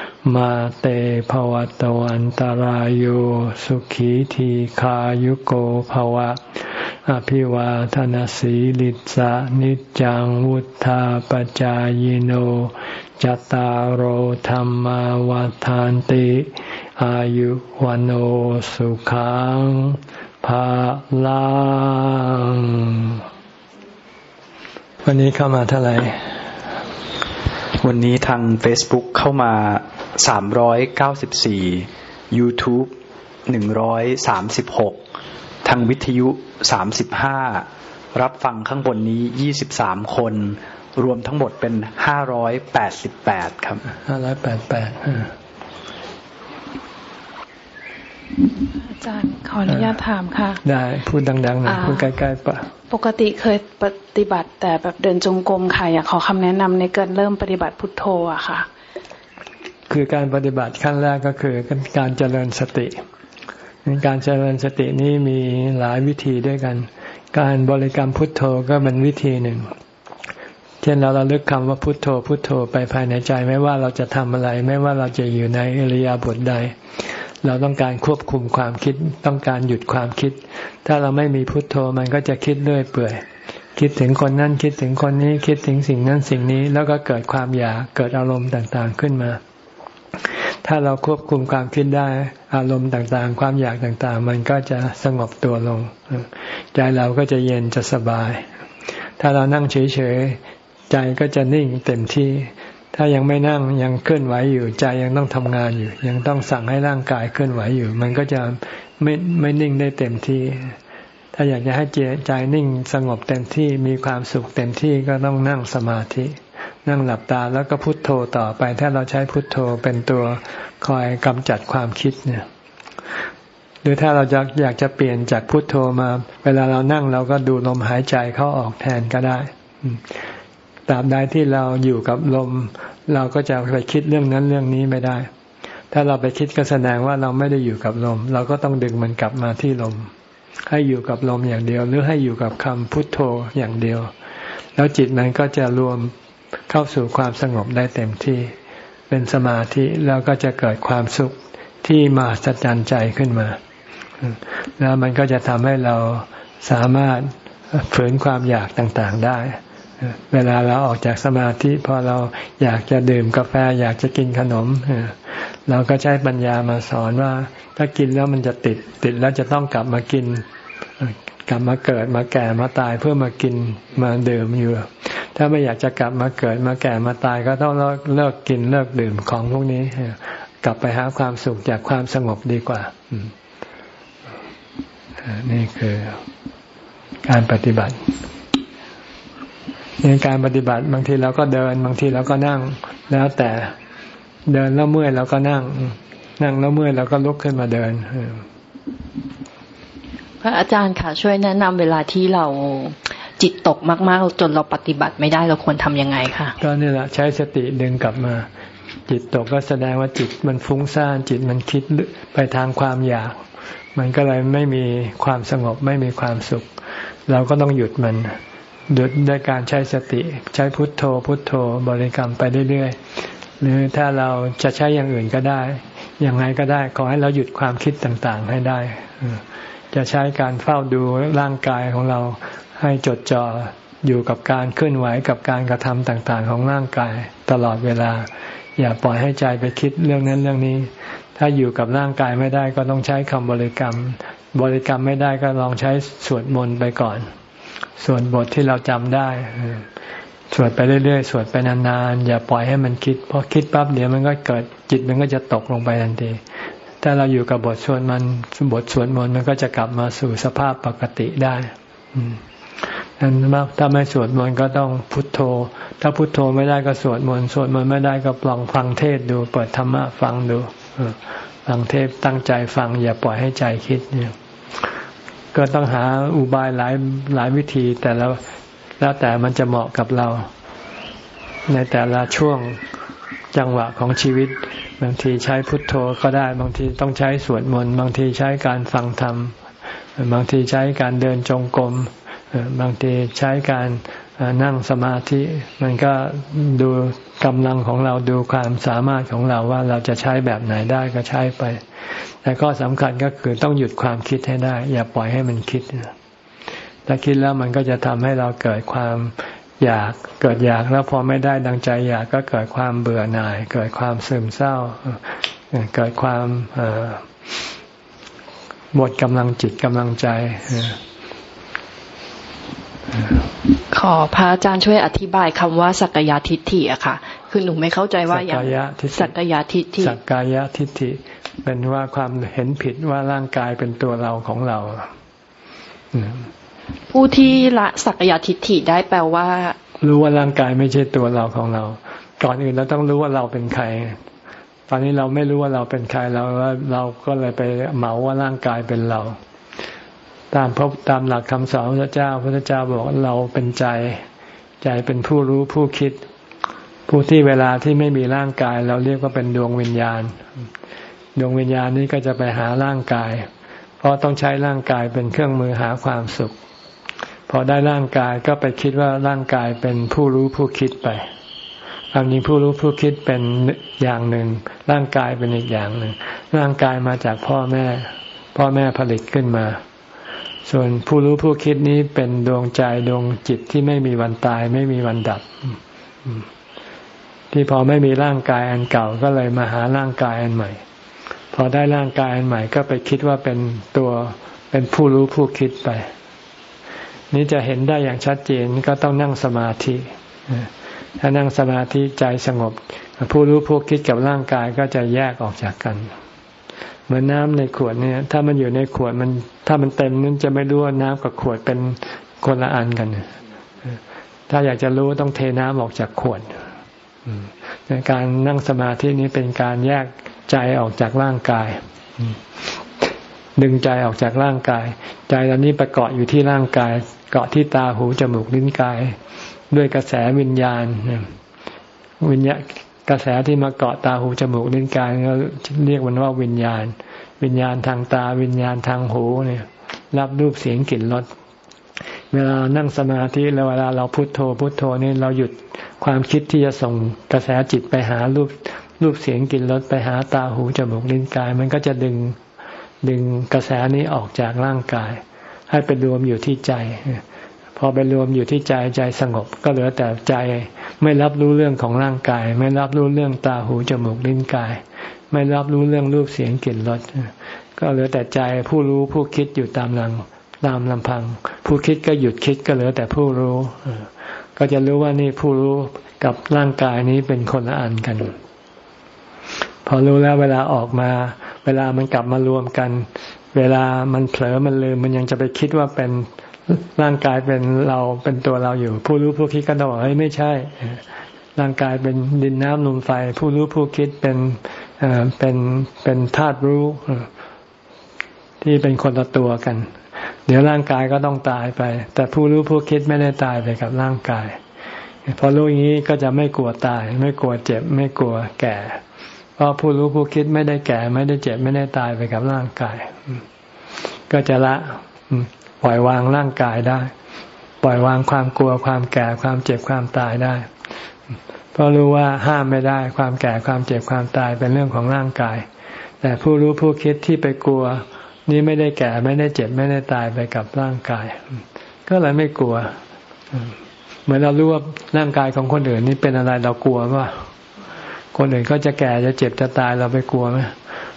มาเตภวตวันตารโยสุขีทีขายุโกภวะ อภิวาทนสีลิสะนิจังวุธาปจายโนจตารโหธรรมวาทานติ อายุวันโอสุขังภาลังวันนี้เข้ามาเท่าไหร่ วันนี้ทาง Facebook เข้ามา 394 YouTube 136ทางวิทยุ35รับฟังข้างบนนี้23คน รวมทั้งหมดเป็นห้าร้อยแปดสิบแปดครับห้าร้อยแปดแปดอาจารย์ขออนุญาตถามค่ะ ได้พูดดังๆหน่อยพูดใกล้ๆปะปกติเคยปฏิบัติแต่แบบเดินจงกรมค่ะ อยากขอคำแนะนำในการเริ่มปฏิบัติพุทโธอะค่ะ คือการปฏิบัติขั้นแรกก็คือการเจริญสติการเจริญสตินี้มีหลายวิธีด้วยกัน การบริกรรมพุทโธก็เป็นวิธีหนึ่ง เช่นเราเราลึกคำว่าพุทโธพุทโธไปภายในใจไม่ว่าเราจะทำอะไร ไม่ว่าเราจะอยู่ในอริยาบทใด เราต้องการควบคุมความคิด ต้องการหยุดความคิด ถ้าเราไม่มีพุทโธมันก็จะคิดเรื่อยเปื่อย คิดถึงคนนั้นคิดถึงคนนี้คิดถึงสิ่งนั้นสิ่งนี้ แล้วก็เกิดความอยากเกิดอารมณ์ต่างๆขึ้นมา ถ้าเราควบคุมความคิดได้ อารมณ์ต่างๆ ความอยากต่างๆ มันก็จะสงบตัวลง ใจเราก็จะเย็นจะสบาย ถ้าเรานั่งเฉยๆ ใจก็จะนิ่งเต็มที่ ถ้ายังไม่นั่งยังเคลื่อนไหวอยู่ใจยังต้องทำงานอยู่ ยังต้องสั่งให้ร่างกายเคลื่อนไหวอยู่ มันก็จะไม่ไม่นิ่งได้เต็มที่ ถ้าอยากจะให้ใจนิ่งสงบเต็มที่มีความสุขเต็มที่ก็ต้องนั่งสมาธิ นั่งหลับตาแล้วก็พุโทโธต่อไป ถ้าเราใช้พุทโธเป็นตัวคอยกำจัดความคิดเนี่ย หรือถ้าเราจะอยากจะเปลี่ยนจากพุทโธมา เวลาเรานั่งเราก็ดูลมหายใจเข้าออกแทนก็ได้ตราบใดที่เราอยู่กับลม เราก็จะไปคิดเรื่องนั้นเรื่องนี้ไม่ได้ ถ้าเราไปคิดก็แสดงว่าเราไม่ได้อยู่กับลม เราก็ต้องดึงมันกลับมาที่ลม ให้อยู่กับลมอย่างเดียว หรือให้อยู่กับคำพุทโธอย่างเดียว แล้วจิตมันก็จะรวม เข้าสู่ความสงบได้เต็มที่ เป็นสมาธิแล้วก็จะเกิดความสุขที่มาสัจจันใจขึ้นมา แล้วมันก็จะทำให้เราสามารถฝืนความอยากต่างๆได้ เวลาเราออกจากสมาธิพอเราอยากจะดื่มกาแฟ อยากจะกินขนม เราก็ใช้ปัญญามาสอนว่า ถ้ากินแล้วมันจะติดติดแล้วจะต้องกลับมากิน กลับมาเกิดมาแก่มาตายเพื่อมากินมาดื่มอยู่ ถ้าไม่อยากจะกลับมาเกิดมาแก่มาตายก็ต้องเลิกเลิกกินเลิกดื่มของพวกนี้ กลับไปหาความสุขจากความสงบดีกว่านี่คือการปฏิบัติในการปฏิบัติบางทีเราก็เดิน บางทีเราก็นั่ง แล้วแต่เดินแล้วเมื่อยเราก็นั่ง นั่งแล้วเมื่อยเราก็ลุกขึ้นมาเดินพระอาจารย์ค่ะช่วยแนะนำเวลาที่เรา จิตตกมากๆ จนเราปฏิบัติไม่ได้เราควรทำยังไงคะก็นี่แหละใช้สติดึงกลับมา จิตตกก็แสดงว่าจิตมันฟุ้งซ่านจิตมันคิดไปทางความอยาก มันก็เลยไม่มีความสงบไม่มีความสุข เราก็ต้องหยุดมันหยุดด้วยการใช้สติ ใช้พุทโธ พุทโธบริกรรมไปเรื่อยๆหรือถ้าเราจะใช้อย่างอื่นก็ได้ยังไงก็ได้ขอให้เราหยุดความคิดต่างๆให้ได้จะใช้การเฝ้าดูร่างกายของเรา ให้จดจ่ออยู่กับการเคลื่อนไหวกับการกระทำต่างๆ ของร่างกายตลอดเวลา อย่าปล่อยให้ใจไปคิดเรื่องนั้นเรื่องนี้ ถ้าอยู่กับร่างกายไม่ได้ก็ต้องใช้คำบริกรรม บริกรรมไม่ได้ก็ลองใช้สวดมนต์ไปก่อนส่วนบทที่เราจำได้สวดไปเรื่อยๆสวดไปนานๆอย่าปล่อยให้มันคิดเพราะคิดปั๊บเดี๋ยวมันก็เกิดจิตมันก็จะตกลงไปทันทีถ้าเราอยู่กับบทสวดมันบทสวดมนต์มันก็จะกลับมาสู่สภาพปกติได้ นั้นถ้าไม่สวดมนต์ก็ต้องพุทโธ ถ้าพุทโธไม่ได้ก็สวดมนต์สวดมนต์ไม่ได้ก็ลองฟังเทศดู เปิดธรรมะฟังดูฟังเทศตั้งใจฟัง อย่าปล่อยให้ใจคิดเนี่ย ก็ต้องหาอุบายหลายหลายวิธีแต่ละแล้วแต่มันจะเหมาะกับเรา ในแต่ละช่วงจังหวะของชีวิต บางทีใช้พุทโธก็ได้ บางทีต้องใช้สวดมนต์บางทีใช้การฟังธรรมบางทีใช้การเดินจงกรม บางทีใช้การนั่งสมาธิ มันก็ดูกำลังของเราดูความสามารถของเราว่าเราจะใช้แบบไหนได้ก็ใช้ไป แต่ก็สำคัญก็คือต้องหยุดความคิดให้ได้ อย่าปล่อยให้มันคิดถ้าคิดแล้วมันก็จะทำให้เราเกิดความอยากเกิดอยากแล้วพอไม่ได้ดังใจอยากก็เกิดความเบื่อหน่าย เกิดความซึมเศร้า เกิดความหมดกำลังจิตกำลังใจ ขอพระอาจารย์ช่วยอธิบายคำว่าสักยะทิฏฐิอะค่ะ คือหนูไม่เข้าใจว่าอย่างสักยะทิฏฐิสักกายะทิฏฐิเป็นว่าความเห็นผิดว่าร่างกายเป็นตัวเราของเรา ผู้ที่ละสักยทิฏฐิได้แปลว่า รู้ว่าร่างกายไม่ใช่ตัวเราของเรา ก่อนอื่นเราต้องรู้ว่าเราเป็นใคร ตอนนี้เราไม่รู้ว่าเราเป็นใครเราเราก็เลยไปเหมาว่าร่างกายเป็นเรา ตามพบตามหลักคำสอนพระเจ้าพระเจ้าบอกเราเป็นใจ ใจเป็นผู้รู้ผู้คิด ผู้ที่เวลาที่ไม่มีร่างกาย เราเรียกว่าเป็นดวงวิญญาณ ดวงวิญญาณนี้ก็จะไปหาร่างกาย เพราะต้องใช้ร่างกายเป็นเครื่องมือหาความสุขพพอได้ร่างกายก็ไปคิดว่าร่างกายเป็นผู้รู้ผู้คิดไปความจริงผู้รู้ผู้คิดเป็นอย่างหนึ่ง ร่างกายเป็นอีกอย่างหนึ่ง ร่างกายมาจากพ่อแม่ พ่อแม่ผลิตขึ้นมา ส่วนผู้รู้ผู้คิดนี้เป็นดวงใจดวงจิตที่ไม่มีวันตาย ไม่มีวันดับ ที่พอไม่มีร่างกายอันเก่าก็เลยมาหาร่างกายอันใหม่ พอได้ร่างกายอันใหม่ก็ไปคิดว่าเป็นตัวเป็นผู้รู้ผู้คิดไป นี้จะเห็นได้อย่างชัดเจนก็ต้องนั่งสมาธิถ้านั่งสมาธิใจสงบ ผู้รู้ผู้คิดกับร่างกายก็จะแยกออกจากกัน เหมือนน้ำในขวดเนี่ย ถ้ามันอยู่ในขวดมัน ถ้ามันเต็มมันจะไม่รู้ว่าน้ำกับขวดเป็นคนละอันกัน ถ้าอยากจะรู้ต้องเทน้ำออกจากขวดการนั่งสมาธินี้เป็นการแยกใจออกจากร่างกาย ดึงใจออกจากร่างกาย ใจตอนนี้ประเกาะอยู่ที่ร่างกาย เกาะที่ตาหูจมูกลิ้นกาย ด้วยกระแสวิญญาณวิญญาณ กระแสที่มาเกาะตาหูจมูกลิ้นกายเราเรียกมันว่าวิญญาณ วิญญาณทางตา วิญญาณทางหูเนี่ย รับรูปเสียงกลิ่นรสเวลานั่งสมาธิแล้วเวลาเราพุโทโธพุโทโธนี่เราหยุดความคิดที่จะส่งกระแสจิตไปหารูปรูปเสียงกลิ่นรสไปหาตาหูจมูกลิ้นกาย มันก็จะดึงดึงกระแสนี้ออกจากร่างกาย ให้ไปรวมอยู่ที่ใจ พอไปรวมอยู่ที่ใจใจสงบก็เหลือแต่ใจ ไม่รับรู้เรื่องของร่างกาย ไม่รับรู้เรื่องตาหูจมูกลิ้นกาย ไม่รับรู้เรื่องรูปเสียงกลิ่นรสก็เหลือแต่ใจผู้รู้ผู้คิดอยู่ตามหลังตามลำพัง ผู้คิดก็หยุดคิดก็เหลือแต่ผู้รู้ก็จะรู้ว่านี่ผู้รู้กับร่างกายนี้เป็นคนละอันกัน พอรู้แล้วเวลาออกมา เวลามันกลับมารวมกัน เวลามันเผลอมันลืมมันยังจะไปคิดว่าเป็น ร่างกายเป็นเราเป็นตัวเราอยู่ ผู้รู้ผู้คิดก็ต้องบอกเฮ้ยไม่ใช่ ร่างกายเป็นดินน้ำลมไฟ ผู้รู้ผู้คิดเป็นเป็นเป็นธาตุรู้ที่เป็นคนละตัวกัน เดี๋ยวร่างกายก็ต้องตายไป แต่ผู้รู้ผู้คิดไม่ได้ตายไปกับร่างกาย พอรู้อย่างนี้ก็จะไม่กลัวตาย ไม่กลัวเจ็บ ไม่กลัวแก่ เพราะผู้รู้ผู้คิดไม่ได้แก่ ไม่ได้เจ็บ ไม่ได้ตายไปกับร่างกาย ก็จะละ ปล่อยวางร่างกายได้ ปล่อยวางความกลัวความแก่ความเจ็บความตายได้เพราะรู้ว่าห้ามไม่ได้ความแก่ความเจ็บความตายเป็นเรื่องของร่างกาย แต่ผู้รู้ผู้คิดที่ไปกลัว นี่ไม่ได้แก่ไม่ได้เจ็บไม่ได้ตายไปกับร่างกาย ก็เลยไม่กลัว เหมือนเรารู้ว่าร่างกายของคนอื่นนี่เป็นอะไรเรากลัวว่าคนอื่นก็จะแก่จะเจ็บจะตายเราไปกลัวไหม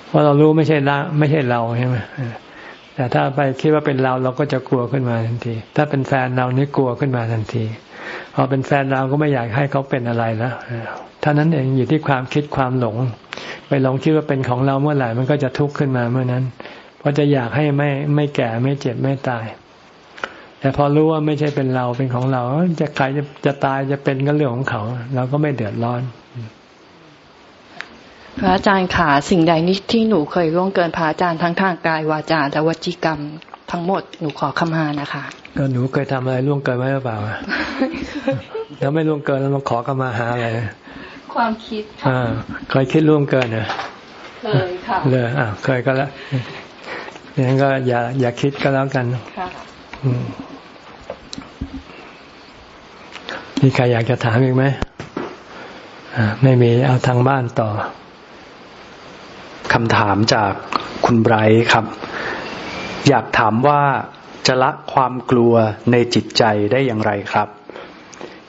เพราะเรารู้ไม่ใช่ละไม่ใช่เราใช่ไหม แต่ถ้าไปคิดว่าเป็นเราเราก็จะกลัวขึ้นมาทันที ถ้าเป็นแฟนเรานี่กลัวขึ้นมาทันที พอเป็นแฟนเราก็ไม่อยากให้เขาเป็นอะไรแล้วท่านั้นเองอยู่ที่ความคิดความหลง ไปหลงคิดว่าเป็นของเราเมื่อไหร่มันก็จะทุกข์ขึ้นมาเมื่อนั้น เพราะจะอยากให้ไม่ไม่แก่ไม่เจ็บไม่ตาย แต่พอรู้ว่าไม่ใช่เป็นเราเป็นของเรา จะใครจะจะตายจะเป็นก็เรื่องของเขา เราก็ไม่เดือดร้อน พระอาจารย์ขาสิ่งใดนี้ที่หนูเคยล่วงเกินพระอาจารย์ทั้งทางกายวาจาและวจีกรรมทั้งหมดหนูขอขมานะคะ ก็หนูเคยทำอะไรล่วงเกินไหมหรือเปล่าแล้วไม่ล่วงเกินแล้วมาขอขมาหาอะไรความคิดค่ะเคยคิดล่วงเกินเหรอเลยค่ะเลยอ่าเคยก็แล้วงั้นก็อย่าอย่าคิดก็แล้วกันค่ะมีใครอยากจะถามอีกไหมไม่มีเอาทางบ้านต่อ คำถามจากคุณไบรท์ครับ อยากถามว่าจะละความกลัวในจิตใจได้อย่างไรครับ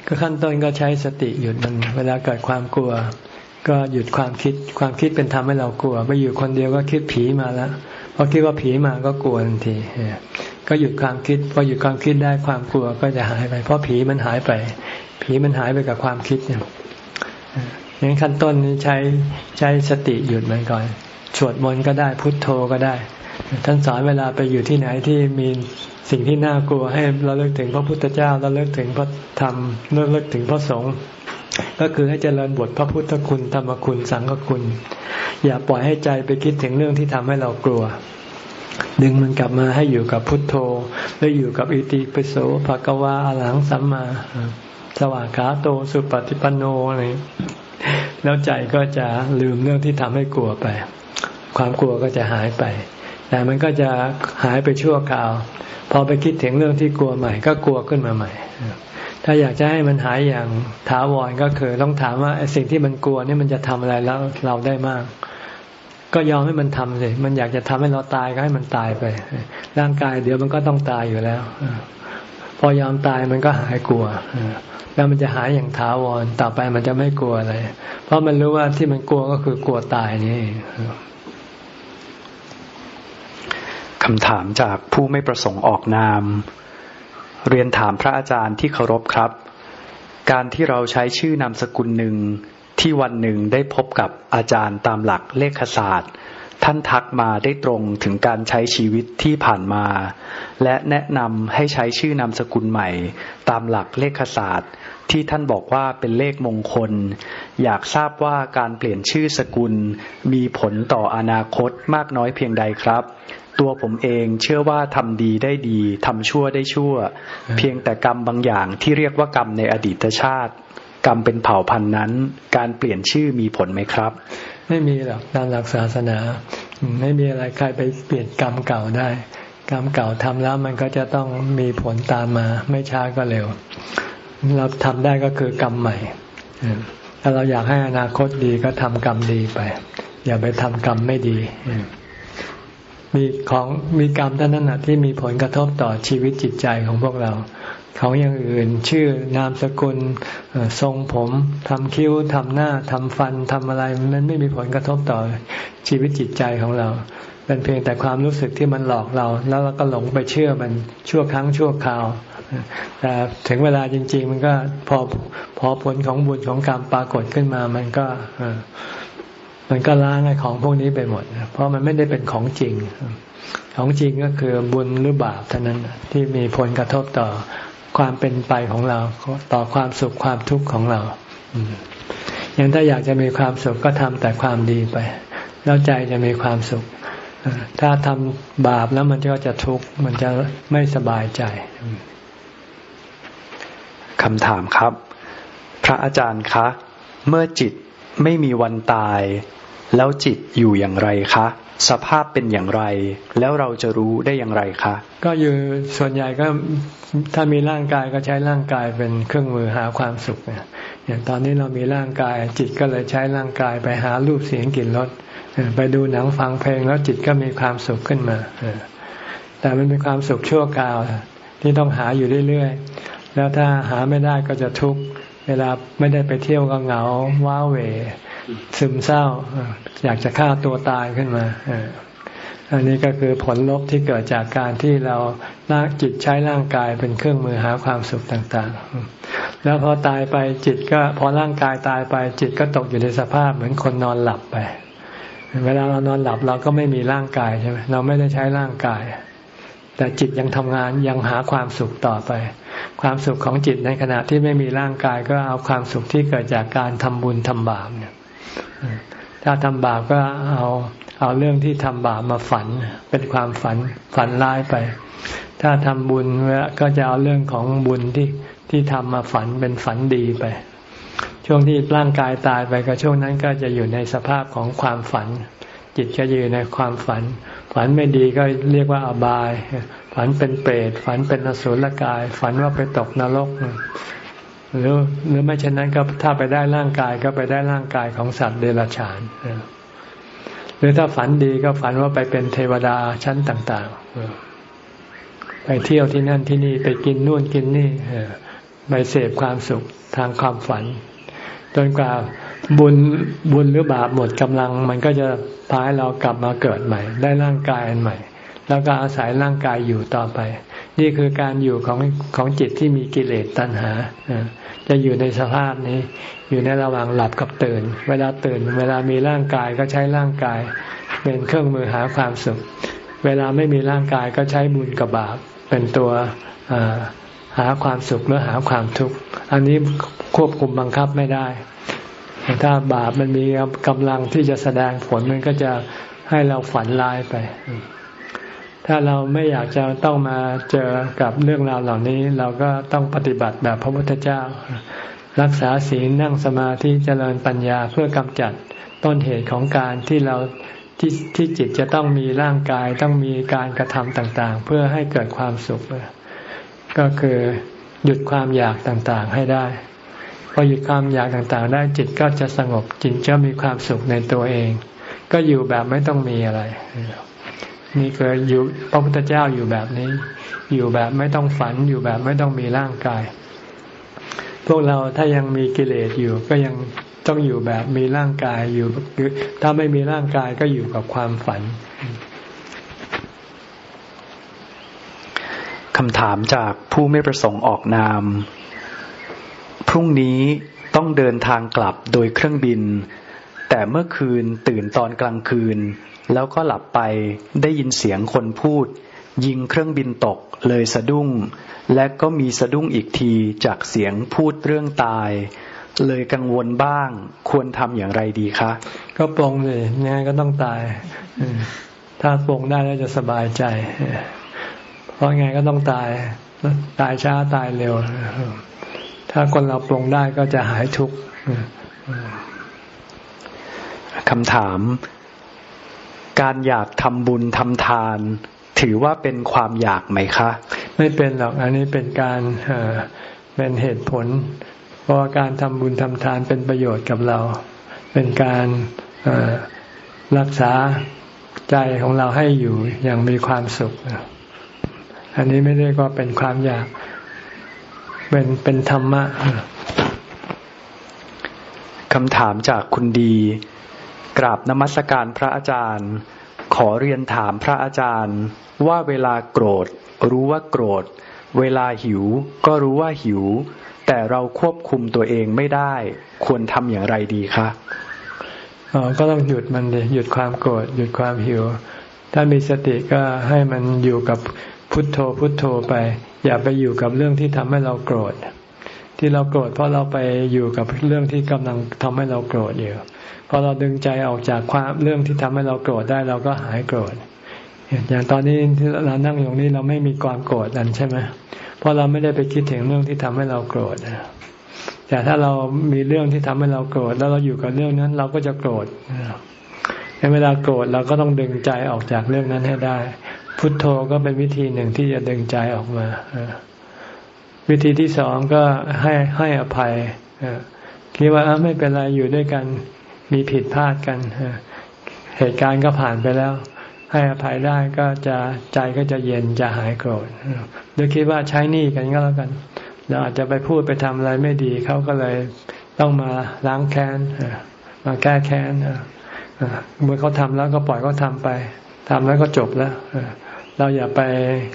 ก็ขั้นต้นก็ใช้สติหยุดมันเวลาเกิดความกลัว ก็หยุดความคิดความคิดเป็นทำให้เรากลัว ไปอยู่คนเดียวก็คิดผีมาแล้วพอคิดว่าผีมาก็กลัวทันทีก็หยุดความคิดพอหยุดความคิดได้ความกลัวก็จะหายไป เพราะผีมันหายไป ผีมันหายไปกับความคิดเนี่ยอย่างขั้นต้นนี้ใช้ใช้สติหยุดมันก่อน สวดมนต์ก็ได้พุทโธก็ได้ ท่านสอนเวลาไปอยู่ที่ไหนที่มีสิ่งที่น่ากลัวให้เราเลิกถึงพระพุทธเจ้าเราเลิกถึงพระธรรมเลิกเลิกถึงพระสงฆ์ก็คือให้เจริญบทพระพุทธคุณธรรมคุณสังฆคุณ อย่าปล่อยให้ใจไปคิดถึงเรื่องที่ทำให้เรากลัว ดึงมันกลับมาให้อยู่กับพุทโธแล้วอยู่กับอิติปิโสภะกวาอลังสัมมาสวางขาโตสุปฏิปันโนอะไรแล้วใจก็จะลืมเรื่องที่ทำให้กลัวไป ความกลัวก็จะหายไป แต่มันก็จะหายไปชั่วคราว พอไปคิดถึงเรื่องที่กลัวใหม่ ก็กลัวขึ้นมาใหม่ ถ้าอยากจะให้มันหายอย่างถาวรก็คือต้องถามว่าสิ่งที่มันกลัวนี่มันจะทำอะไรแล้วเราได้มาก ก็ยอมให้มันทำสิมันอยากจะทำให้เราตายก็ให้มันตายไป ร่างกายเดี๋ยวมันก็ต้องตายอยู่แล้ว พอยอมตายมันก็หายกลัวแล้วมันจะหายอย่างถาวร ต่อไปมันจะไม่กลัวอะไร เพราะมันรู้ว่าที่มันกลัวก็คือกลัวตายนี่ คำถามจากผู้ไม่ประสงค์ออกนาม เรียนถามพระอาจารย์ที่เคารพครับ การที่เราใช้ชื่อนามสกุลหนึ่งที่วันหนึ่งได้พบกับอาจารย์ตามหลักเลขศาสตร์ ท่านทักมาได้ตรงถึงการใช้ชีวิตที่ผ่านมา และแนะนำให้ใช้ชื่อนามสกุลใหม่ ตามหลักเลขศาสตร์ ที่ท่านบอกว่าเป็นเลขมงคล อยากทราบว่าการเปลี่ยนชื่อสกุล มีผลต่ออนาคตมากน้อยเพียงใดครับ ตัวผมเองเชื่อว่าทำดีได้ดีทำชั่วได้ชั่ว เพียงแต่กรรมบางอย่างที่เรียกว่ากรรมในอดีตชาติ กรรมเป็นเผ่าพันธุ์นั้น การเปลี่ยนชื่อมีผลไหมครับ ไม่มีหรอกตามหลักศาสนา ไม่มีอะไรใครไปเปลี่ยนกรรมเก่าได้ กรรมเก่าทำแล้วมันก็จะต้องมีผลตามมา ไม่ช้าก็เร็ว เราทำได้ก็คือกรรมใหม่ถ้าเราอยากให้อนาคตดีก็ทำกรรมดีไป อย่าไปทำกรรมไม่ดี มีของมีกรรมเท่านั้นนะที่มีผลกระทบต่อชีวิตจิตใจของพวกเรา ของอย่างอื่น ชื่อนามสกุลทรงผมทำคิ้วทำหน้าทำฟันทำอะไรมันไม่มีผลกระทบต่อชีวิตจิตใจของเราเป็นเพียงแต่ความรู้สึกที่มันหลอกเรา แล้วเราก็หลงไปเชื่อมันชั่วครั้งชั่วคราวแต่ถึงเวลาจริง ๆ มันก็พอพอผลของบุญของกรรมปรากฏขึ้นมา มันก็ มันก็ล้างไอ้ของพวกนี้ไปหมด เพราะมันไม่ได้เป็นของจริง ของจริงก็คือบุญหรือบาปเท่านั้นที่มีผลกระทบต่อความเป็นไปของเรา ต่อความสุขความทุกข์ของเราอย่างถ้าอยากจะมีความสุขก็ทำแต่ความดีไป แล้วใจจะมีความสุข ถ้าทำบาปแล้วมันก็จะทุกข์มันจะไม่สบายใจคำถามครับ พระอาจารย์คะ เมื่อจิต ไม่มีวันตาย แล้วจิตอยู่อย่างไรคะ สภาพเป็นอย่างไร แล้วเราจะรู้ได้อย่างไรคะ ก็อยู่ส่วนใหญ่ก็ถ้ามีร่างกายก็ใช้ร่างกายเป็นเครื่องมือหาความสุขเนี่ยอย่างตอนนี้เรามีร่างกาย จิตก็เลยใช้ร่างกายไปหารูปเสียงกลิ่นรสไปดูหนังฟังเพลงแล้วจิตก็มีความสุขขึ้นมาแต่มันเป็นความสุขชั่วคราวที่ต้องหาอยู่เรื่อยๆ แล้วถ้าหาไม่ได้ก็จะทุกข์ เวลาไม่ได้ไปเที่ยวก็เหงาว้าเหวซึมเศร้า อยากจะฆ่าตัวตายขึ้นมาอันนี้ก็คือผลลบที่เกิดจากการที่เราล่างจิตใช้ร่างกายเป็นเครื่องมือหาความสุขต่างๆ แล้วพอตายไปจิตก็พอร่างกายตายไปจิตก็ตกอยู่ในสภาพเหมือนคนนอนหลับไป เวลาเรานอนหลับเราก็ไม่มีร่างกายใช่ไหมเราไม่ได้ใช้ร่างกาย แต่จิตยังทำงานยังหาความสุขต่อไป ความสุขของจิตในขณะที่ไม่มีร่างกายก็เอาความสุขที่เกิดจากการทำบุญทำบาปเนี่ยถ้าทำบาปก็เอาเอาเรื่องที่ทำบาปมาฝัน เป็นความฝันฝันร้ายไป ถ้าทำบุญก็จะเอาเรื่องของบุญที่ที่ทำมาฝันเป็นฝันดีไป ช่วงที่ร่างกายตายไปก็ช่วงนั้นก็จะอยู่ในสภาพของความฝัน จิตก็อยู่ในความฝัน ฝันไม่ดีก็เรียกว่าอบาย ฝันเป็นเปรตฝันเป็นอสุรกาย ฝันว่าไปตกนรกหรือหรือไม่เช่นนั้นก็ถ้าไปได้ร่างกายก็ไปได้ร่างกายของสัตว์เดรัจฉานหรือถ้าฝันดีก็ฝันว่าไปเป็นเทวดาชั้นต่างๆไปเที่ยวที่นั่นที่นี่ไปกินนู่นกินนี่ไปเสพความสุขทางความฝัน จนกว่า บุญบุญหรือบาปหมดกำลัง มันก็จะพาให้เรากลับมาเกิดใหม่ ได้ร่างกายอันใหม่ แล้วก็อาศัยร่างกายอยู่ต่อไป นี่คือการอยู่ของของจิตที่มีกิเลสตัณหาจะอยู่ในสภาพนี้ อยู่ในระหว่างหลับกับตื่น เวลาตื่น เวลามีร่างกายก็ใช้ร่างกาย เป็นเครื่องมือหาความสุข เวลาไม่มีร่างกายก็ใช้บุญกับบาปเป็นตัวหาความสุขหรือหาความทุกข์ อันนี้ควบคุมบังคับไม่ได้ ถ้าบาปมันมีกำลังที่จะแสดงผลมันก็จะให้เราฝันร้ายไป ถ้าเราไม่อยากจะต้องมาเจอกับเรื่องราวเหล่านี้ เราก็ต้องปฏิบัติแบบพระพุทธเจ้า รักษาศีลนั่งสมาธิเจริญปัญญาเพื่อกำจัดต้นเหตุของการที่เราที่ที่จิตจะต้องมีร่างกายต้องมีการกระทำต่างๆ เพื่อให้เกิดความสุข ก็คือหยุดความอยากต่างๆให้ได้ พอหยุดความอยากต่างๆ ได้จิตก็จะสงบจิตจะมีความสุขในตัวเอง ก็อยู่แบบไม่ต้องมีอะไร นี่คืออยู่พระพุทธเจ้าอยู่แบบนี้ อยู่แบบไม่ต้องฝันอยู่แบบไม่ต้องมีร่างกาย พวกเราถ้ายังมีกิเลสอยู่ก็ยังต้องอยู่แบบมีร่างกายอยู่ถ้าไม่มีร่างกายก็อยู่กับความฝันคำถามจากผู้ไม่ประสงค์ออกนาม รุ่งนี้ต้องเดินทางกลับโดยเครื่องบิน แต่เมื่อคืนตื่นตอนกลางคืน แล้วก็หลับไปได้ยินเสียงคนพูด ยิงเครื่องบินตกเลยสะดุ้ง และก็มีสะดุ้งอีกทีจากเสียงพูดเรื่องตาย เลยกังวลบ้าง ควรทำอย่างไรดีคะ ก็ปรงเลยง่ก็ต้องตาย ถ้าปรงได้แล้วจะสบายใจ เพราะไงก็ต้องตาย ตายช้าตายเร็ว ถ้าคนเราปรงได้ก็จะหายทุกข์คำถาม การอยากทำบุญทำทาน ถือว่าเป็นความอยากไหมคะ ไม่เป็นหรอกอันนี้เป็นการเป็นเหตุผล เพราะการทำบุญทำทานเป็นประโยชน์กับเรา เป็นการรักษาใจของเราให้อยู่อย่างมีความสุข อันนี้ไม่เรียกว่าเป็นความอยาก เป็นเป็นธรรมะคำถามจากคุณดี กราบนมัสการพระอาจารย์ ขอเรียนถามพระอาจารย์ ว่าเวลาโกรธ รู้ว่าโกรธ เวลาหิว ก็รู้ว่าหิว แต่เราควบคุมตัวเองไม่ได้ ควรทำอย่างไรดีคะอ๋อก็ต้องหยุดมันเลยหยุดความโกรธหยุดความหิว ถ้ามีสติก็ให้มันอยู่กับพุทโธพุทโธไป อย่าไปอยู่กับเรื่องที่ทำให้เราโกรธ ที่เราโกรธเพราะเราไปอยู่กับเรื่องที่กำลังทำให้เราโกรธอยู่พอเราดึงใจออกจากความเรื่องที่ทำให้เราโกรธได้เราก็หายโกรธอย่างตอนนี้ที่เรานั่งอยู่นี้เราไม่มีความโกรธนั่นใช่ไหมเพราะเราไม่ได้ไปคิดถึงเรื่องที่ทำให้เราโกรธแต่ถ้าเรามีเรื่องที่ทำให้เราโกรธแล้วเราอยู่กับเรื่องนั้น เราก็จะโกรธในเวลาโกรธเราก็ต้องดึงใจออกจากเรื่องนั้นให้ได้ พุทโธก็เป็นวิธีหนึ่งที่จะดึงใจออกมาวิธีที่สองก็ให้ให้อภัยคิดว่าไม่เป็นไรอยู่ด้วยกัน มีผิดพลาดกันเหตุการณ์ก็ผ่านไปแล้ว ให้อภัยได้ก็จะใจก็จะเย็นจะหายโกรธหรือคิดว่าใช้หนี้กันก็แล้วกัน เราอาจจะไปพูดไปทำอะไรไม่ดีเขาก็เลยต้องมาล้างแค้นมาแก้แค้นเมื่อเขาทำแล้วก็ปล่อยเขาทาไปทำแล้วก็จบแล้ว เราอย่าไป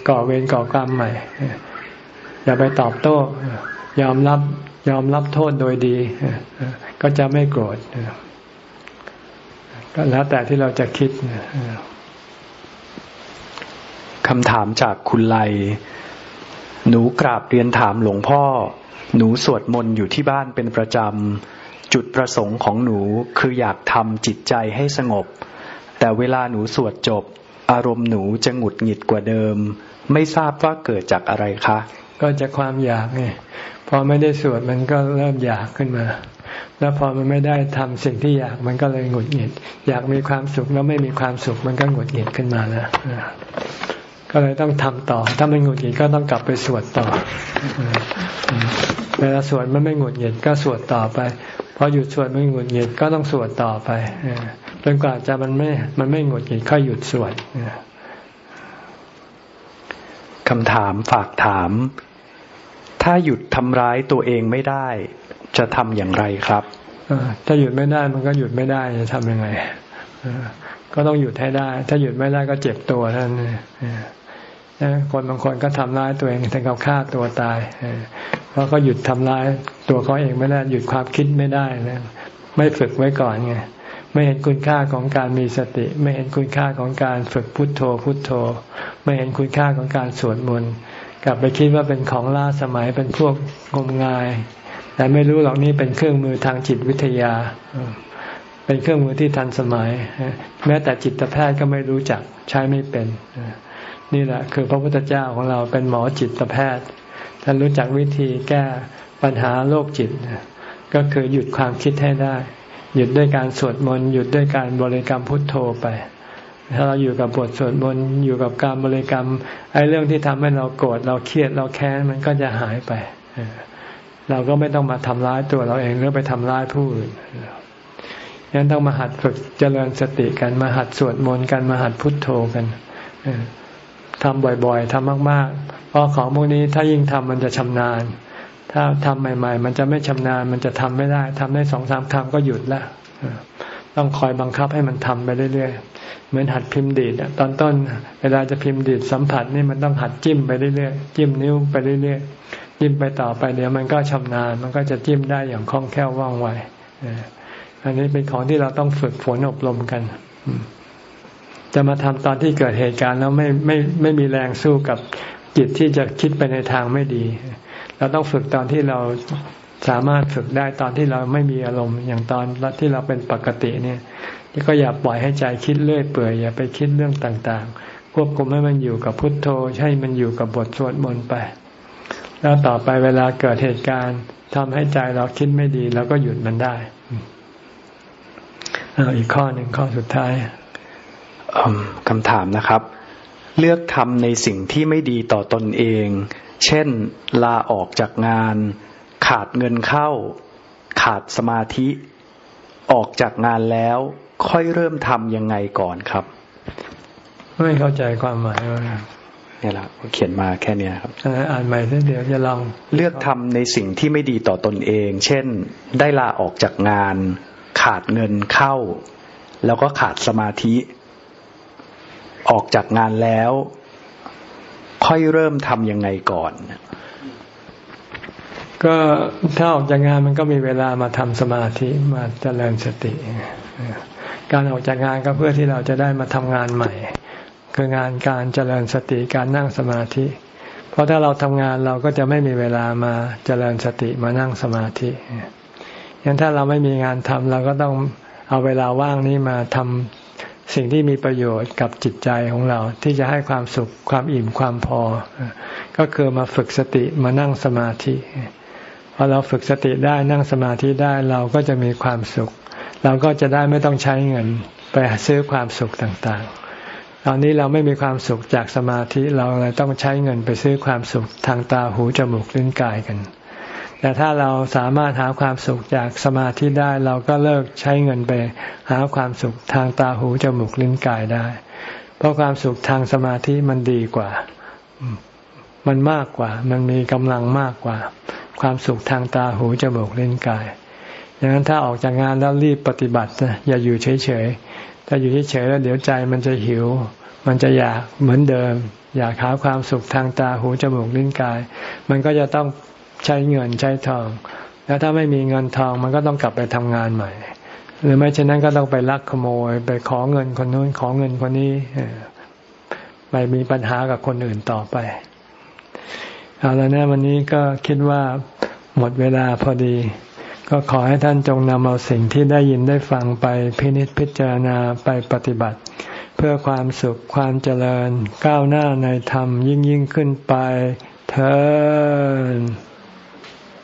ก่อเวรก่อกรรมใหม่ อย่าไปตอบโต้ ยอมรับยอมรับโทษโดยดี ก็จะไม่โกรธก็แล้วแต่ที่เราจะคิดคำถามจากคุณไล หนูกราบเรียนถามหลวงพ่อ หนูสวดมนต์อยู่ที่บ้านเป็นประจำ จุดประสงค์ของหนูคืออยากทำจิตใจให้สงบ แต่เวลาหนูสวดจบ อารมณ์หนูจะหงุดหงิดกว่าเดิม ไม่ทราบว่าเกิดจากอะไรคะ ก็จะความอยากไงพอไม่ได้สวดมันก็เริ่มอยากขึ้นมา แล้วพอมันไม่ได้ทำสิ่งที่อยากมันก็เลยหงุดหงิด อยากมีความสุขแล้วไม่มีความสุขมันก็หงุดหงิดขึ้นมาแล้วก็เลยต้องทำต่อ ถ้าไม่หงุดหงิดก็ต้องกลับไปสวดต่อเวลาสวดมันไม่หงุดหงิดก็สวดต่อไปพอหยุดสวดไม่หงุดหงิดก็ต้องสวดต่อไป จนกว่าจะมันไม่ มันไม่หงุดหงิดค่อยหยุดสวดคำถามฝากถาม ถ้าหยุดทำร้ายตัวเองไม่ได้ จะทำอย่างไรครับถ้าหยุดไม่ได้มันก็หยุดไม่ได้จะทำยังไงก็ต้องหยุดให้ได้ ถ้าหยุดไม่ได้ก็เจ็บตัวท่านคนบางคนก็ทำร้ายตัวเองถึงกับฆ่าตัวตายเพราะเขาหยุดทำร้ายตัวเขาเองไม่ได้ หยุดความคิดไม่ได้นะไม่ฝึกไว้ก่อนไง ไม่เห็นคุณค่าของการมีสติ ไม่เห็นคุณค่าของการฝึกพุทโธพุทโธ ไม่เห็นคุณค่าของการสวดมนต์กลับไปคิดว่าเป็นของล้าสมัยเป็นพวกงมงาย แต่ไม่รู้หรอกนี่เป็นเครื่องมือทางจิตวิทยา เป็นเครื่องมือที่ทันสมัย แม้แต่จิตแพทย์ก็ไม่รู้จักใช้ไม่เป็น นี่แหละ คือพระพุทธเจ้าของเราเป็นหมอจิตแพทย์ท่านรู้จักวิธีแก้ปัญหาโรคจิต ก็คือหยุดความคิดให้ได้ หยุดด้วยการสวดมนต์หยุดด้วยการบริกรรมพุทโธไป ถ้าเราอยู่กับบทสวดมนต์อยู่กับการบริกรรมไอ้เรื่องที่ทำให้เราโกรธเราเครียดเราแค้นมันก็จะหายไป เราก็ไม่ต้องมาทำร้ายตัวเราเองหรือไปทำร้ายผู้อื่นยังต้องมาหัดฝึกเจริญสติกันมาหัดสวดมนต์กันมาหัดพุทโธกันทำบ่อยๆทำมากๆ เพราะของพวกนี้ถ้ายิ่งทำมันจะชำนาญ ถ้าทำใหม่ ๆ มันจะไม่ชำนาญมันจะทำไม่ได้ทำได้สองสามครั้งก็หยุดละต้องคอยบังคับให้มันทำไปเรื่อยๆ เหมือนหัดพิมพ์ดีดตอนต้น เวลาจะพิมพ์ดีดสัมผัสนี่มันต้องหัดจิ้มไปเรื่อยๆ จิ้มนิ้วไปเรื่อยๆ จิ้มไปต่อไปเดี๋ยวมันก็ชำนาญ มันก็จะจิ้มได้อย่างคล่องแคล่วว่องไวอันนี้เป็นของที่เราต้องฝึกฝนอบรมกันจะมาทำตอนที่เกิดเหตุการณ์แล้วไม่ไม่ไม่มีแรงสู้กับจิตที่จะคิดไปในทางไม่ดี เราต้องฝึกตอนที่เราสามารถฝึกได้ตอนที่เราไม่มีอารมณ์อย่างตอนที่เราเป็นปกติเนี่ยก็อย่าปล่อยให้ใจคิดเลื่อยเปื่อยอย่าไปคิดเรื่องต่างๆ ควบคุมให้มันอยู่กับพุทโธให้มันอยู่กับบทสวดมนต์ไป แล้วต่อไปเวลาเกิดเหตุการณ์ทำให้ใจเราคิดไม่ดีเราก็หยุดมันได้เอาอีกข้อหนึ่งข้อสุดท้ายคำถามนะครับ เลือกทำในสิ่งที่ไม่ดีต่อตนเอง เช่น ลาออกจากงาน ขาดเงินเข้า ขาดสมาธิ ออกจากงานแล้ว ค่อยเริ่มทำยังไงก่อนครับ ไม่เข้าใจความหมายว่าเนี่ยแหละเขียนมาแค่นี้ครับอ่านใหม่เดี๋ยวจะลองเลือกทำในสิ่งที่ไม่ดีต่อตนเอง เช่น ได้ลาออกจากงาน ขาดเงินเข้า แล้วก็ขาดสมาธิ ออกจากงานแล้ว ค่อยเริ่มทำยังไงก่อน ก็ถ้าออกจากงานมันก็มีเวลามาทำสมาธิมาเจริญสติ การออกจากงานก็เพื่อที่เราจะได้มาทำงานใหม่ คืองานการเจริญสติการนั่งสมาธิ เพราะถ้าเราทำงานเราก็จะไม่มีเวลามาเจริญสติมานั่งสมาธิยั้นถ้าเราไม่มีงานทำเราก็ต้องเอาเวลาว่างนี้มาทำ สิ่งที่มีประโยชน์กับจิตใจของเรา ที่จะให้ความสุขความอิ่มความพอ ก็คือมาฝึกสติมานั่งสมาธิพอเราฝึกสติได้นั่งสมาธิได้เราก็จะมีความสุข เราก็จะได้ไม่ต้องใช้เงินไปซื้อความสุขต่างๆ ตอนนี้เราไม่มีความสุขจากสมาธิเราเลยต้องใช้เงินไปซื้อความสุขทางตาหูจมูกลิ้นกายกัน แต่ถ้าเราสามารถหาความสุขจากสมาธิได้ เราก็เลิกใช้เงินไป หาความสุขทางตาหูจมูกลิ้นกายได้ เพราะความสุขทางสมาธิมันดีกว่า มันมากกว่า มันมีกำลังมากกว่า ความสุขทางตาหูจมูกลิ้นกายดังนั้นถ้าออกจากงานแล้วรีบปฏิบัตินะอย่าอยู่เฉยๆถ้าอยู่เฉยๆแล้วเดี๋ยวใจมันจะหิว มันจะอยากเหมือนเดิม อยากหาความสุขทางตาหูจมูกลิ้นกาย มันก็จะต้อง ใช้เงินใช้ทอง แล้วถ้าไม่มีเงินทองมันก็ต้องกลับไปทำงานใหม่ หรือไม่เช่นนั้นก็ต้องไปลักขโมย ไปขอเงินคนนู้นขอเงินคนนี้ไปมีปัญหากับคนอื่นต่อไปเอาแล้วนะวันนี้ก็คิดว่าหมดเวลาพอดี ก็ขอให้ท่านจงนำเอาสิ่งที่ได้ยินได้ฟังไปพินิจพิจารณาไปปฏิบัติ เพื่อความสุขความเจริญ ก้าวหน้าในธรรมยิ่งยิ่งขึ้นไปเธอ